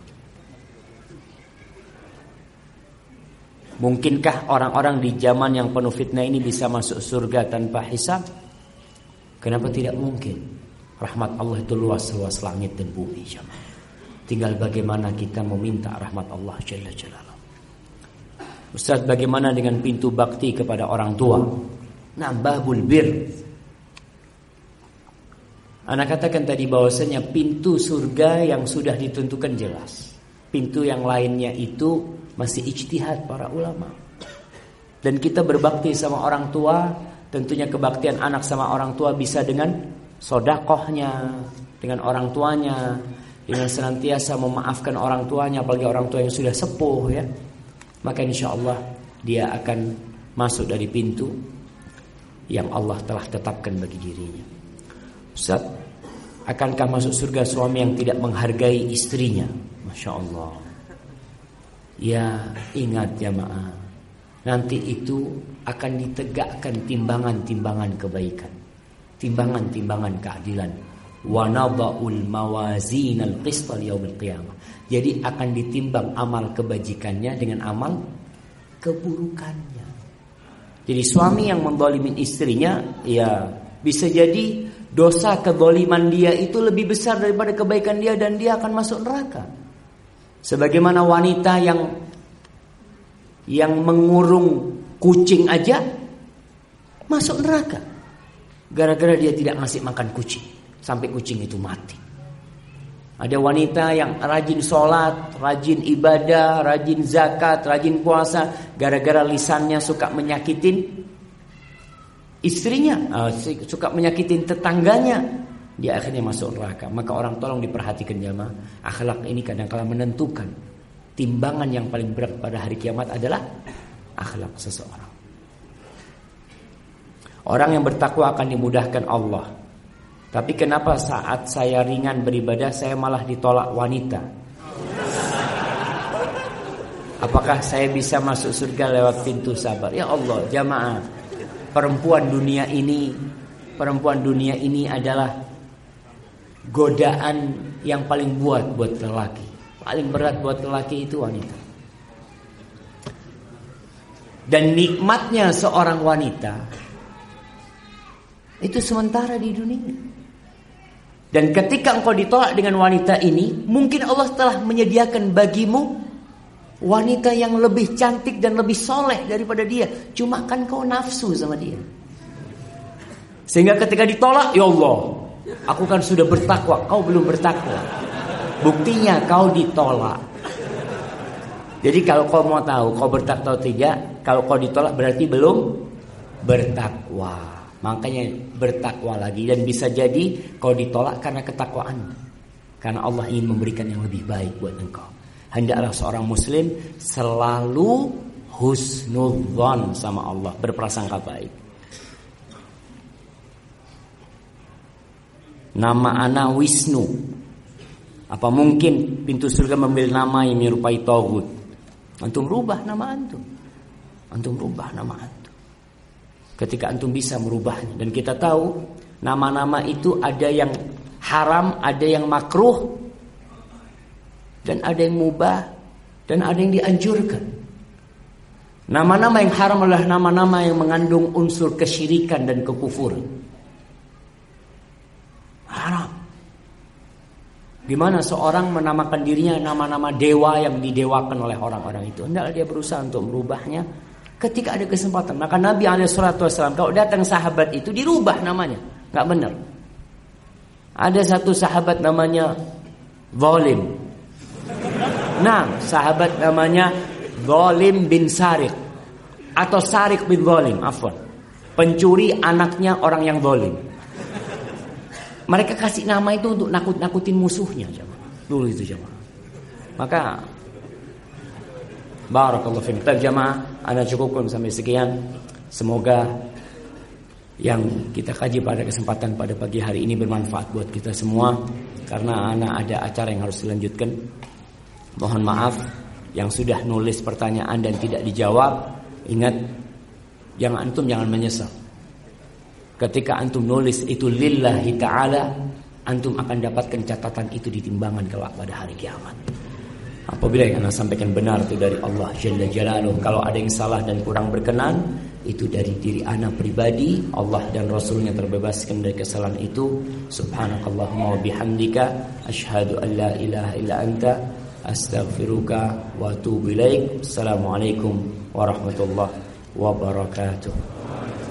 Mungkinkah orang-orang di zaman yang penuh fitnah ini bisa masuk surga tanpa hisab? Kenapa tidak mungkin? Rahmat Allah itu luas luas langit dan bumi jamaah. Tinggal bagaimana kita meminta rahmat Allah Jalla Jalla. Ustaz bagaimana dengan pintu bakti kepada orang tua? Nah, babul bir Anak katakan tadi bahwasanya pintu surga yang sudah ditentukan jelas. Pintu yang lainnya itu masih ijtihad para ulama. Dan kita berbakti sama orang tua, tentunya kebaktian anak sama orang tua bisa dengan sodakohnya, dengan orang tuanya, dengan senantiasa memaafkan orang tuanya, apalagi orang tua yang sudah sepuh ya. Maka insya Allah dia akan masuk dari pintu yang Allah telah tetapkan bagi dirinya. Ustaz, akankah masuk surga suami yang tidak menghargai istrinya? Masya Allah. Ya, ingat jamaah. Nanti itu akan ditegakkan timbangan-timbangan kebaikan. Timbangan-timbangan keadilan. Liyaumil qiyamah. Jadi akan ditimbang amal kebajikannya dengan amal keburukannya. Jadi suami yang mendolimin istrinya ya bisa jadi dosa kedoliman dia itu lebih besar daripada kebaikan dia dan dia akan masuk neraka. Sebagaimana wanita yang yang mengurung kucing aja masuk neraka. Gara-gara dia tidak ngasih makan kucing sampai kucing itu mati. Ada wanita yang rajin sholat, rajin ibadah, rajin zakat, rajin puasa. Gara-gara lisannya suka menyakitin istrinya, uh, suka menyakitin tetangganya. Dia akhirnya masuk neraka. Maka orang tolong diperhatikan jamaah. Akhlak ini kadang-kala menentukan. Timbangan yang paling berat pada hari kiamat adalah akhlak seseorang. Orang yang bertakwa akan dimudahkan Allah tapi kenapa saat saya ringan beribadah saya malah ditolak wanita? Apakah saya bisa masuk surga lewat pintu sabar? Ya Allah, jamaah. Perempuan dunia ini, perempuan dunia ini adalah godaan yang paling buat buat lelaki. Paling berat buat lelaki itu wanita. Dan nikmatnya seorang wanita itu sementara di dunia. Dan ketika engkau ditolak dengan wanita ini, mungkin Allah telah menyediakan bagimu wanita yang lebih cantik dan lebih soleh daripada dia. Cuma kan kau nafsu sama dia. Sehingga ketika ditolak, ya Allah, aku kan sudah bertakwa, kau belum bertakwa. Buktinya kau ditolak. Jadi kalau kau mau tahu kau bertakwa atau tidak, kalau kau ditolak berarti belum bertakwa. Makanya bertakwa lagi dan bisa jadi kau ditolak karena ketakwaan. Karena Allah ingin memberikan yang lebih baik buat engkau. Hendaklah seorang muslim selalu husnudzon sama Allah, berprasangka baik. Nama anak Wisnu. Apa mungkin pintu surga memilih nama yang menyerupai Togut? Antum rubah nama antum. Antum rubah nama antum ketika antum bisa merubahnya dan kita tahu nama-nama itu ada yang haram, ada yang makruh dan ada yang mubah dan ada yang dianjurkan. Nama-nama yang haram adalah nama-nama yang mengandung unsur kesyirikan dan kekufuran. Haram. Gimana seorang menamakan dirinya nama-nama dewa yang didewakan oleh orang-orang itu? Hendaklah dia berusaha untuk merubahnya Ketika ada kesempatan, maka Nabi Alaihissalam kalau datang sahabat itu dirubah namanya, nggak benar. Ada satu sahabat namanya Zalim. Nah, sahabat namanya Zalim bin Sarik atau Sarik bin Zalim, afwan. Pencuri anaknya orang yang zalim. Mereka kasih nama itu untuk nakut-nakutin musuhnya, jemaah. Dulu itu jemaah. Maka Barakallahu fiikum. Jamaah, anda cukupkan sampai sekian. Semoga yang kita kaji pada kesempatan pada pagi hari ini bermanfaat buat kita semua karena anak ada acara yang harus dilanjutkan. Mohon maaf yang sudah nulis pertanyaan dan tidak dijawab. Ingat jangan antum jangan menyesal. Ketika antum nulis itu lillahi taala, antum akan dapatkan catatan itu di timbangan kelak pada hari kiamat. Apabila yang anda sampaikan benar itu dari Allah Jalla Jalaluh. Kalau ada yang salah dan kurang berkenan Itu dari diri anak pribadi. Allah dan Rasulnya terbebaskan dari kesalahan itu. Subhanakallahumma wa bihamdika Ashadu an la ilaha illa anta Astaghfiruka wa atubu ilaik. Assalamualaikum warahmatullahi wabarakatuh